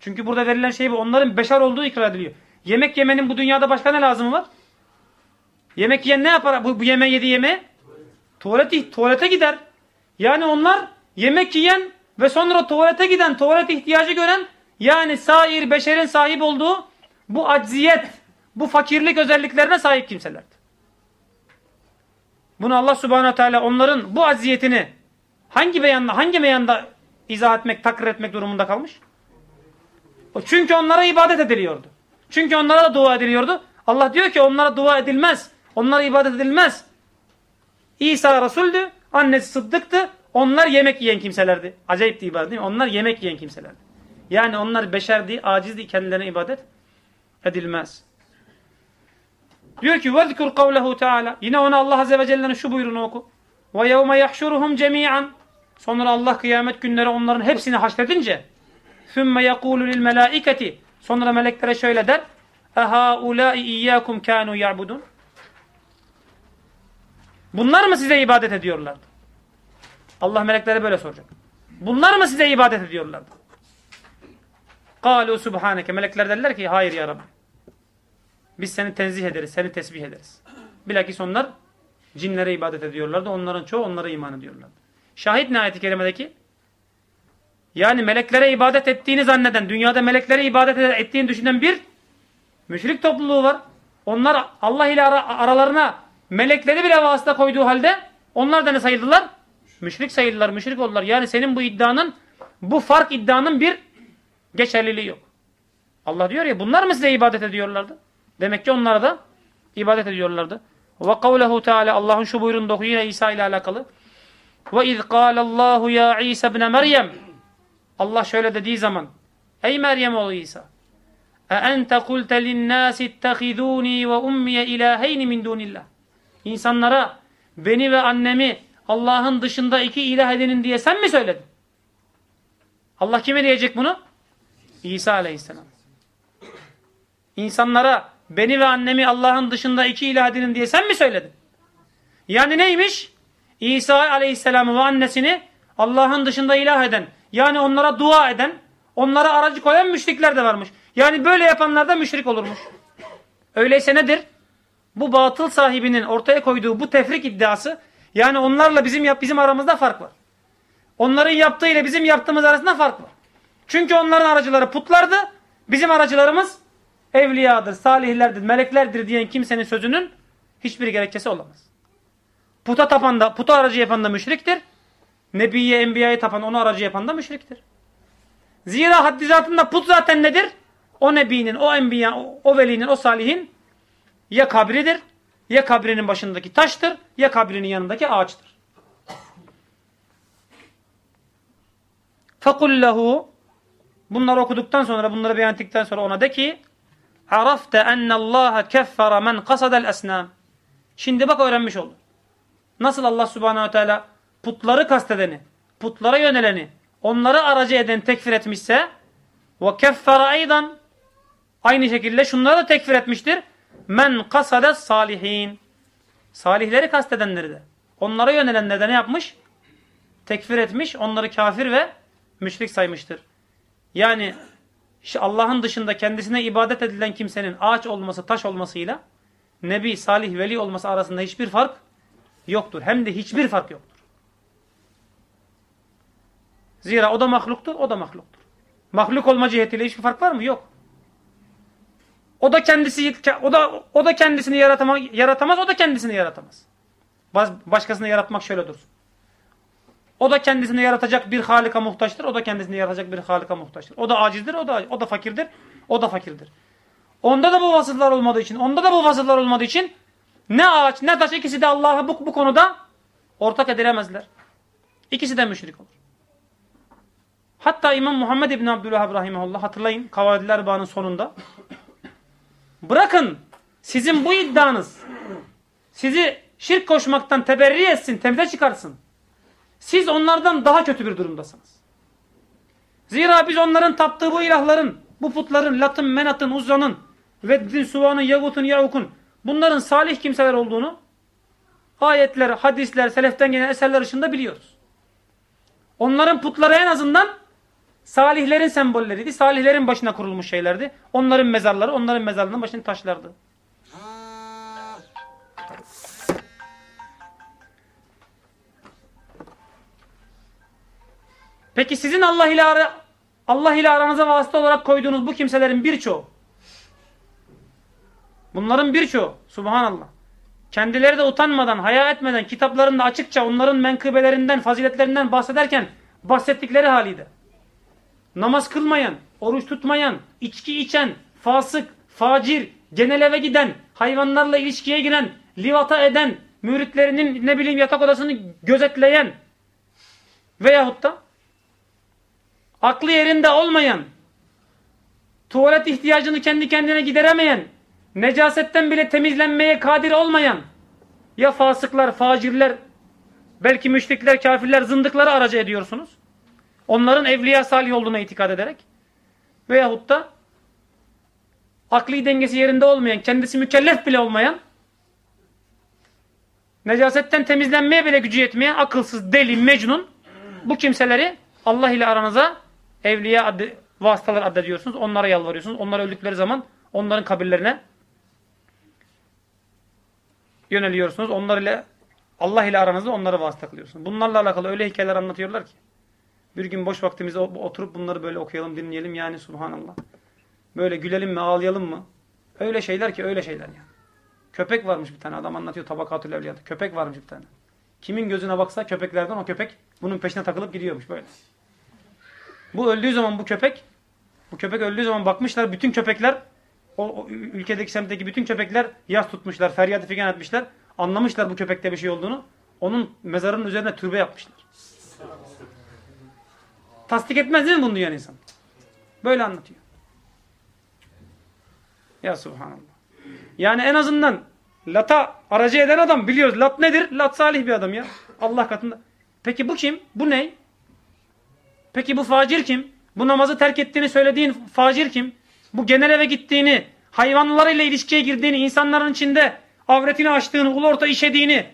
Çünkü burada verilen şey bu. Onların beşer olduğu ikrar ediliyor. Yemek yemenin bu dünyada başka ne lazımı var? Yemek yiyen ne yapar? Bu, bu yemeği yedi yemeğe? Tuvalete, tuvalete gider. Yani onlar yemek yiyen ve sonra tuvalete giden, tuvalet ihtiyacı gören yani sair beşerin sahip olduğu bu acziyet, bu fakirlik özelliklerine sahip kimselerdi. Bunu Allah subhanahu teala onların bu aziyetini hangi beyanda, hangi meyanda izah etmek, takrir etmek durumunda kalmış? Çünkü onlara ibadet ediliyordu. Çünkü onlara da dua ediliyordu. Allah diyor ki onlara dua edilmez. Onlara ibadet edilmez. İsa Resul'dü. Annesi Sıddık'tı. Onlar yemek yiyen kimselerdi. Acayip bir ibadet değil mi? Onlar yemek yiyen kimselerdi. Yani onlar beşerdi, acizdi, kendilerine ibadet edilmez. Diyor ki وَذْكُرْ قَوْلَهُ Teala. Yine ona Allah Azze ve Celle'nin şu buyruğunu oku. وَيَوْمَ يَحْشُرُهُمْ جَمِيعًا Sonra Allah kıyamet günleri onların hepsini haşredince ثُمَّ يَقُولُ لِلْمَلَائِكَةِ Sonra meleklere şöyle der. اَهَا اِيَّاكُمْ كَانُوا يَعْبُدُونَ Bunlar mı size ibadet ediyorlardı? Allah meleklere böyle soracak. Bunlar mı size ibadet ediyorlardı? Kalu subhaneke. Melekler derler ki hayır ya Rabbi. Biz seni tenzih ederiz, seni tesbih ederiz. Bilakis onlar cinlere ibadet ediyorlardı. Onların çoğu onlara iman ediyorlardı. Şahit ne ayeti kerimedeki? Yani meleklere ibadet ettiğini zanneden, dünyada meleklere ibadet ettiğini düşünen bir müşrik topluluğu var. Onlar Allah ile ara aralarına melekleri bile vasıta koyduğu halde onlar da ne sayıldılar? Müşrik sayıldılar, müşrik oldular. Yani senin bu iddianın, bu fark iddianın bir geçerliliği yok. Allah diyor ya bunlar mı size ibadet ediyorlardı? Demek ki onlara da ibadet ediyorlardı. Ve kavlehu Teala Allah'ın şu buyruğunu okuyor yine İsa ile alakalı. Ve iz Allahu ya İsa ibn Meryem Allah şöyle dediği zaman Ey Meryem oğlu İsa E ente kulte linnâsi ittehidûni ve ummiye ilâheyni min dûnillah İnsanlara beni ve annemi Allah'ın dışında iki ilah edinin diye sen mi söyledin? Allah kime diyecek bunu? İsa aleyhisselam. İnsanlara beni ve annemi Allah'ın dışında iki ilah edinin diye sen mi söyledin? Yani neymiş? İsa aleyhisselamı ve annesini Allah'ın dışında ilah eden, yani onlara dua eden, onlara aracı koyan müşrikler de varmış. Yani böyle yapanlar da müşrik olurmuş. Öyleyse nedir? Bu batıl sahibinin ortaya koyduğu bu tefrik iddiası, yani onlarla bizim bizim aramızda fark var. Onların yaptığı ile bizim yaptığımız arasında fark var. Çünkü onların aracıları putlardı, bizim aracılarımız evliyadır, salihlerdir, meleklerdir diyen kimsenin sözünün hiçbir gerekçesi olamaz. Puta tapan da, puta aracı yapan da müşriktir. Nebiye, enbiyayı tapan, onu aracı yapan da müşriktir. Zira haddizatında put zaten nedir? O nebinin, o enbiya, o velinin, o salihin ya kabridir, ya kabrinin başındaki taştır, ya kabrinin yanındaki ağaçtır. فَقُلْ Bunları okuduktan sonra, bunları beyan ettikten sonra ona de ki arafte ennallaha keffara men kasadel esnam. Şimdi bak öğrenmiş oldun. Nasıl Allah subhanehu teala putları kastedeni, putlara yöneleni, onları aracı eden tekfir etmişse ve keffara aydan aynı şekilde şunları da tekfir etmiştir. Men kasades salihin. Salihleri kastedenleri de. Onlara yönelenleri de ne yapmış? Tekfir etmiş, onları kafir ve müşrik saymıştır. Yani Allah'ın dışında kendisine ibadet edilen kimsenin ağaç olması, taş olmasıyla Nebi, Salih, Veli olması arasında hiçbir fark yoktur. Hem de hiçbir fark yoktur. Zira o da mahluktur, o da mahluktur. Mahluk olma cihetiyle hiçbir fark var mı? Yok. O da kendisi o da o da kendisini yaratamaz, yaratamaz, o da kendisini yaratamaz. Başkasını yaratmak şöyle dursun. O da kendisini yaratacak bir halika muhtaçtır. O da kendisini yaratacak bir halika muhtaçtır. O da acizdir, o da o da fakirdir. O da fakirdir. Onda da bu vasıflar olmadığı için, onda da bu vasıflar olmadığı için ne ağaç ne taş ikisi de Allah'a bu, bu konuda ortak edilemezler. İkisi de müşrik olur. Hatta İmam Muhammed İbni Abdülhab Rahimahullah hatırlayın Kavadiler Bağı'nın sonunda. Bırakın sizin bu iddianız sizi şirk koşmaktan teberri etsin, temize çıkarsın. Siz onlardan daha kötü bir durumdasınız. Zira biz onların taptığı bu ilahların, bu putların, Latın, Menat'ın, Uzza'nın, Veddin, Suva'nın, Yavut'un, Yavuk'un bunların salih kimseler olduğunu ayetler, hadisler, seleften gelen eserler ışığında biliyoruz. Onların putları en azından salihlerin sembolleriydi. Salihlerin başına kurulmuş şeylerdi. Onların mezarları, onların mezarlarının başını taşlardı. Peki sizin Allah ile ara, Allah ile aranıza vasıta olarak koyduğunuz bu kimselerin birçoğu bunların birçoğu subhanallah kendileri de utanmadan, haya etmeden kitaplarında açıkça onların menkıbelerinden, faziletlerinden bahsederken bahsettikleri haliydi. Namaz kılmayan, oruç tutmayan, içki içen, fasık, facir, genel eve giden, hayvanlarla ilişkiye giren, livata eden, müritlerinin ne bileyim yatak odasını gözetleyen veyahut da aklı yerinde olmayan, tuvalet ihtiyacını kendi kendine gideremeyen, necasetten bile temizlenmeye kadir olmayan, ya fasıklar, facirler, belki müşrikler, kafirler, zındıkları aracı ediyorsunuz. Onların evliya salih olduğuna itikad ederek veyahut da akli dengesi yerinde olmayan, kendisi mükellef bile olmayan, necasetten temizlenmeye bile gücü yetmeyen akılsız, deli, mecnun bu kimseleri Allah ile aranıza evliya adı, vasıtalar addediyorsunuz. Onlara yalvarıyorsunuz. Onlar öldükleri zaman onların kabirlerine yöneliyorsunuz. Onlar ile Allah ile aranızda onları vasıta kılıyorsunuz. Bunlarla alakalı öyle hikayeler anlatıyorlar ki. Bir gün boş vaktimizde oturup bunları böyle okuyalım, dinleyelim yani subhanallah. Böyle gülelim mi, ağlayalım mı? Öyle şeyler ki öyle şeyler yani. Köpek varmış bir tane adam anlatıyor tabakatül evliyatı. Köpek varmış bir tane. Kimin gözüne baksa köpeklerden o köpek bunun peşine takılıp gidiyormuş böyle. Bu öldüğü zaman bu köpek, bu köpek öldüğü zaman bakmışlar bütün köpekler, o, o ülkedeki semtteki bütün köpekler yas tutmuşlar, feryat figan etmişler. Anlamışlar bu köpekte bir şey olduğunu. Onun mezarının üzerine türbe yapmışlar. Tasdik etmez değil mi bunu duyan insan? Böyle anlatıyor. Ya subhanallah. Yani en azından Lat'a aracı eden adam biliyoruz. Lat nedir? Lat salih bir adam ya. Allah katında. Peki bu kim? Bu ne? Peki bu facir kim? Bu namazı terk ettiğini söylediğin facir kim? Bu genel eve gittiğini, hayvanlarıyla ilişkiye girdiğini, insanların içinde avretini açtığını, ulu orta işediğini.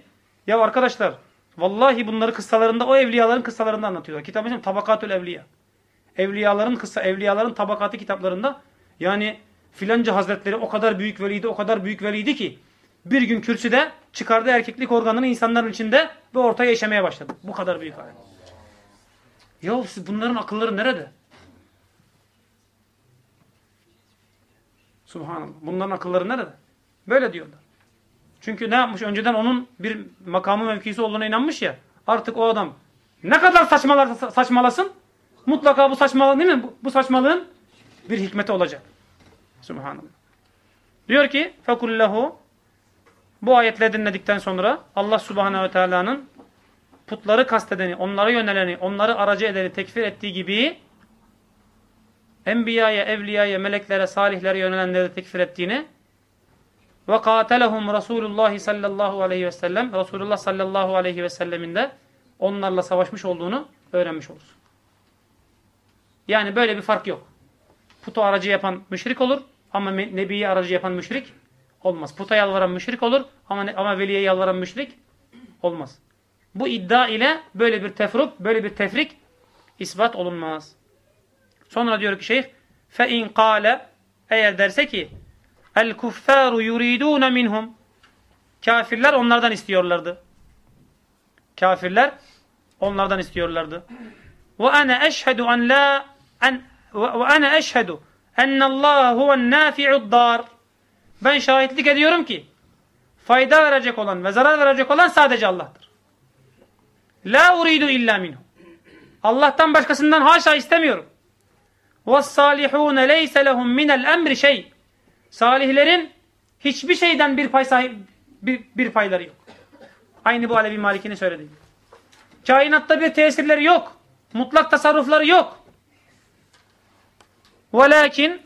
Ya arkadaşlar, vallahi bunları kıssalarında, o evliyaların kıssalarında anlatıyorlar. Kitabın ismi Tabakatül Evliya. Evliyaların kıssa, evliyaların tabakatı kitaplarında yani filanca hazretleri o kadar büyük veliydi, o kadar büyük veliydi ki bir gün kürsüde çıkardı erkeklik organını insanların içinde ve ortaya yaşamaya başladı. Bu kadar büyük alet. Ya siz bunların akılları nerede? Subhanallah. Bunların akılları nerede? Böyle diyorlar. Çünkü ne yapmış? Önceden onun bir makamı mevkisi olduğuna inanmış ya. Artık o adam ne kadar saçmalar saçmalasın mutlaka bu saçmalığın değil mi? Bu, bu saçmalığın bir hikmeti olacak. Subhanallah. Diyor ki fekullehu bu ayetleri dinledikten sonra Allah Subhanahu ve Teala'nın putları kastedeni, onlara yöneleni, onları aracı edeni tekfir ettiği gibi enbiyaya, evliyaya, meleklere, salihlere yönelenleri tekfir ettiğini ve katelehum Resulullah sallallahu aleyhi ve sellem Resulullah sallallahu aleyhi ve sellemin de onlarla savaşmış olduğunu öğrenmiş oluruz. Yani böyle bir fark yok. Putu aracı yapan müşrik olur ama Nebi'yi aracı yapan müşrik olmaz. Puta yalvaran müşrik olur ama, ama veliye yalvaran müşrik olmaz. Bu iddia ile böyle bir tefruk, böyle bir tefrik ispat olunmaz. Sonra diyor ki şeyh fe in kâle eğer derse ki el kuffâru yuridûne minhum kafirler onlardan istiyorlardı. Kafirler onlardan istiyorlardı. Ve ana eşhedü en la en ve ana eşhedü ennallâhe huven nâfi'u'd-dâr ben şahitlik ediyorum ki fayda verecek olan ve zarar verecek olan sadece Allah'tır. La uridu illa minhu. Allah'tan başkasından haşa istemiyorum. وَالصَّالِحُونَ لَيْسَ لَهُمْ مِنَ الْاَمْرِ şey. Salihlerin hiçbir şeyden bir pay sahip bir, bir payları yok. Aynı bu Alevi Malik'ini söyledi. Kainatta bir tesirleri yok. Mutlak tasarrufları yok. Velakin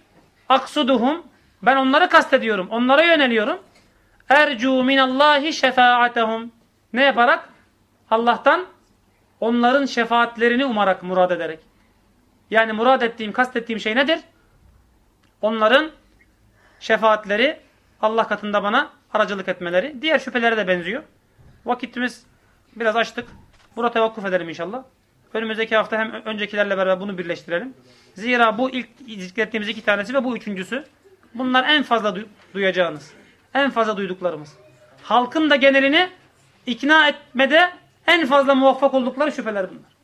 aksuduhum ben onları kastediyorum. Onlara yöneliyorum. Ercu minallahi şefaatehum. Ne yaparak? Allah'tan onların şefaatlerini umarak, murad ederek. Yani murad ettiğim, kastettiğim şey nedir? Onların şefaatleri Allah katında bana aracılık etmeleri. Diğer şüphelere de benziyor. Vakitimiz biraz açtık. Burada tevakkuf edelim inşallah. Önümüzdeki hafta hem öncekilerle beraber bunu birleştirelim. Zira bu ilk zikrettiğimiz iki tanesi ve bu üçüncüsü. Bunlar en fazla duyacağınız. En fazla duyduklarımız. Halkın da genelini ikna etmede en fazla muvaffak oldukları şüpheler bunlar.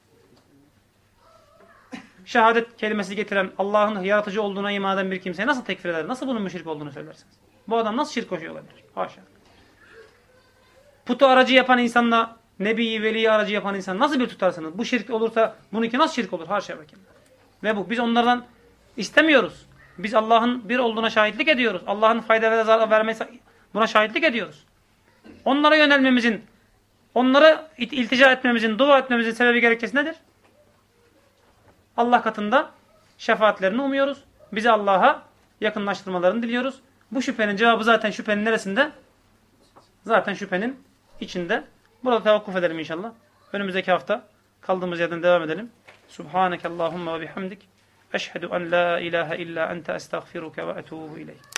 Şehadet kelimesi getiren Allah'ın yaratıcı olduğuna iman eden bir kimseye nasıl tekfir eder? Nasıl bunun müşrik olduğunu söylersiniz? Bu adam nasıl şirk koşuyor olabilir? Haşa. Putu aracı yapan insanla Nebi'yi, Veli'yi aracı yapan insan nasıl bir tutarsınız? Bu şirk olursa bununki nasıl şirk olur? Haşa kella. Ve bu. Biz onlardan istemiyoruz. Biz Allah'ın bir olduğuna şahitlik ediyoruz. Allah'ın fayda ve zarar vermesi buna şahitlik ediyoruz. Onlara yönelmemizin, onlara iltica etmemizin, dua etmemizin sebebi gerekçesi nedir? Allah katında şefaatlerini umuyoruz. Bizi Allah'a yakınlaştırmalarını diliyoruz. Bu şüphenin cevabı zaten şüphenin neresinde? Zaten şüphenin içinde. Burada tevakkuf edelim inşallah. Önümüzdeki hafta kaldığımız yerden devam edelim. Subhaneke Allahumma ve bihamdik. Eşhedü en la ilahe illa ente estağfiruke ve etubu ileyk.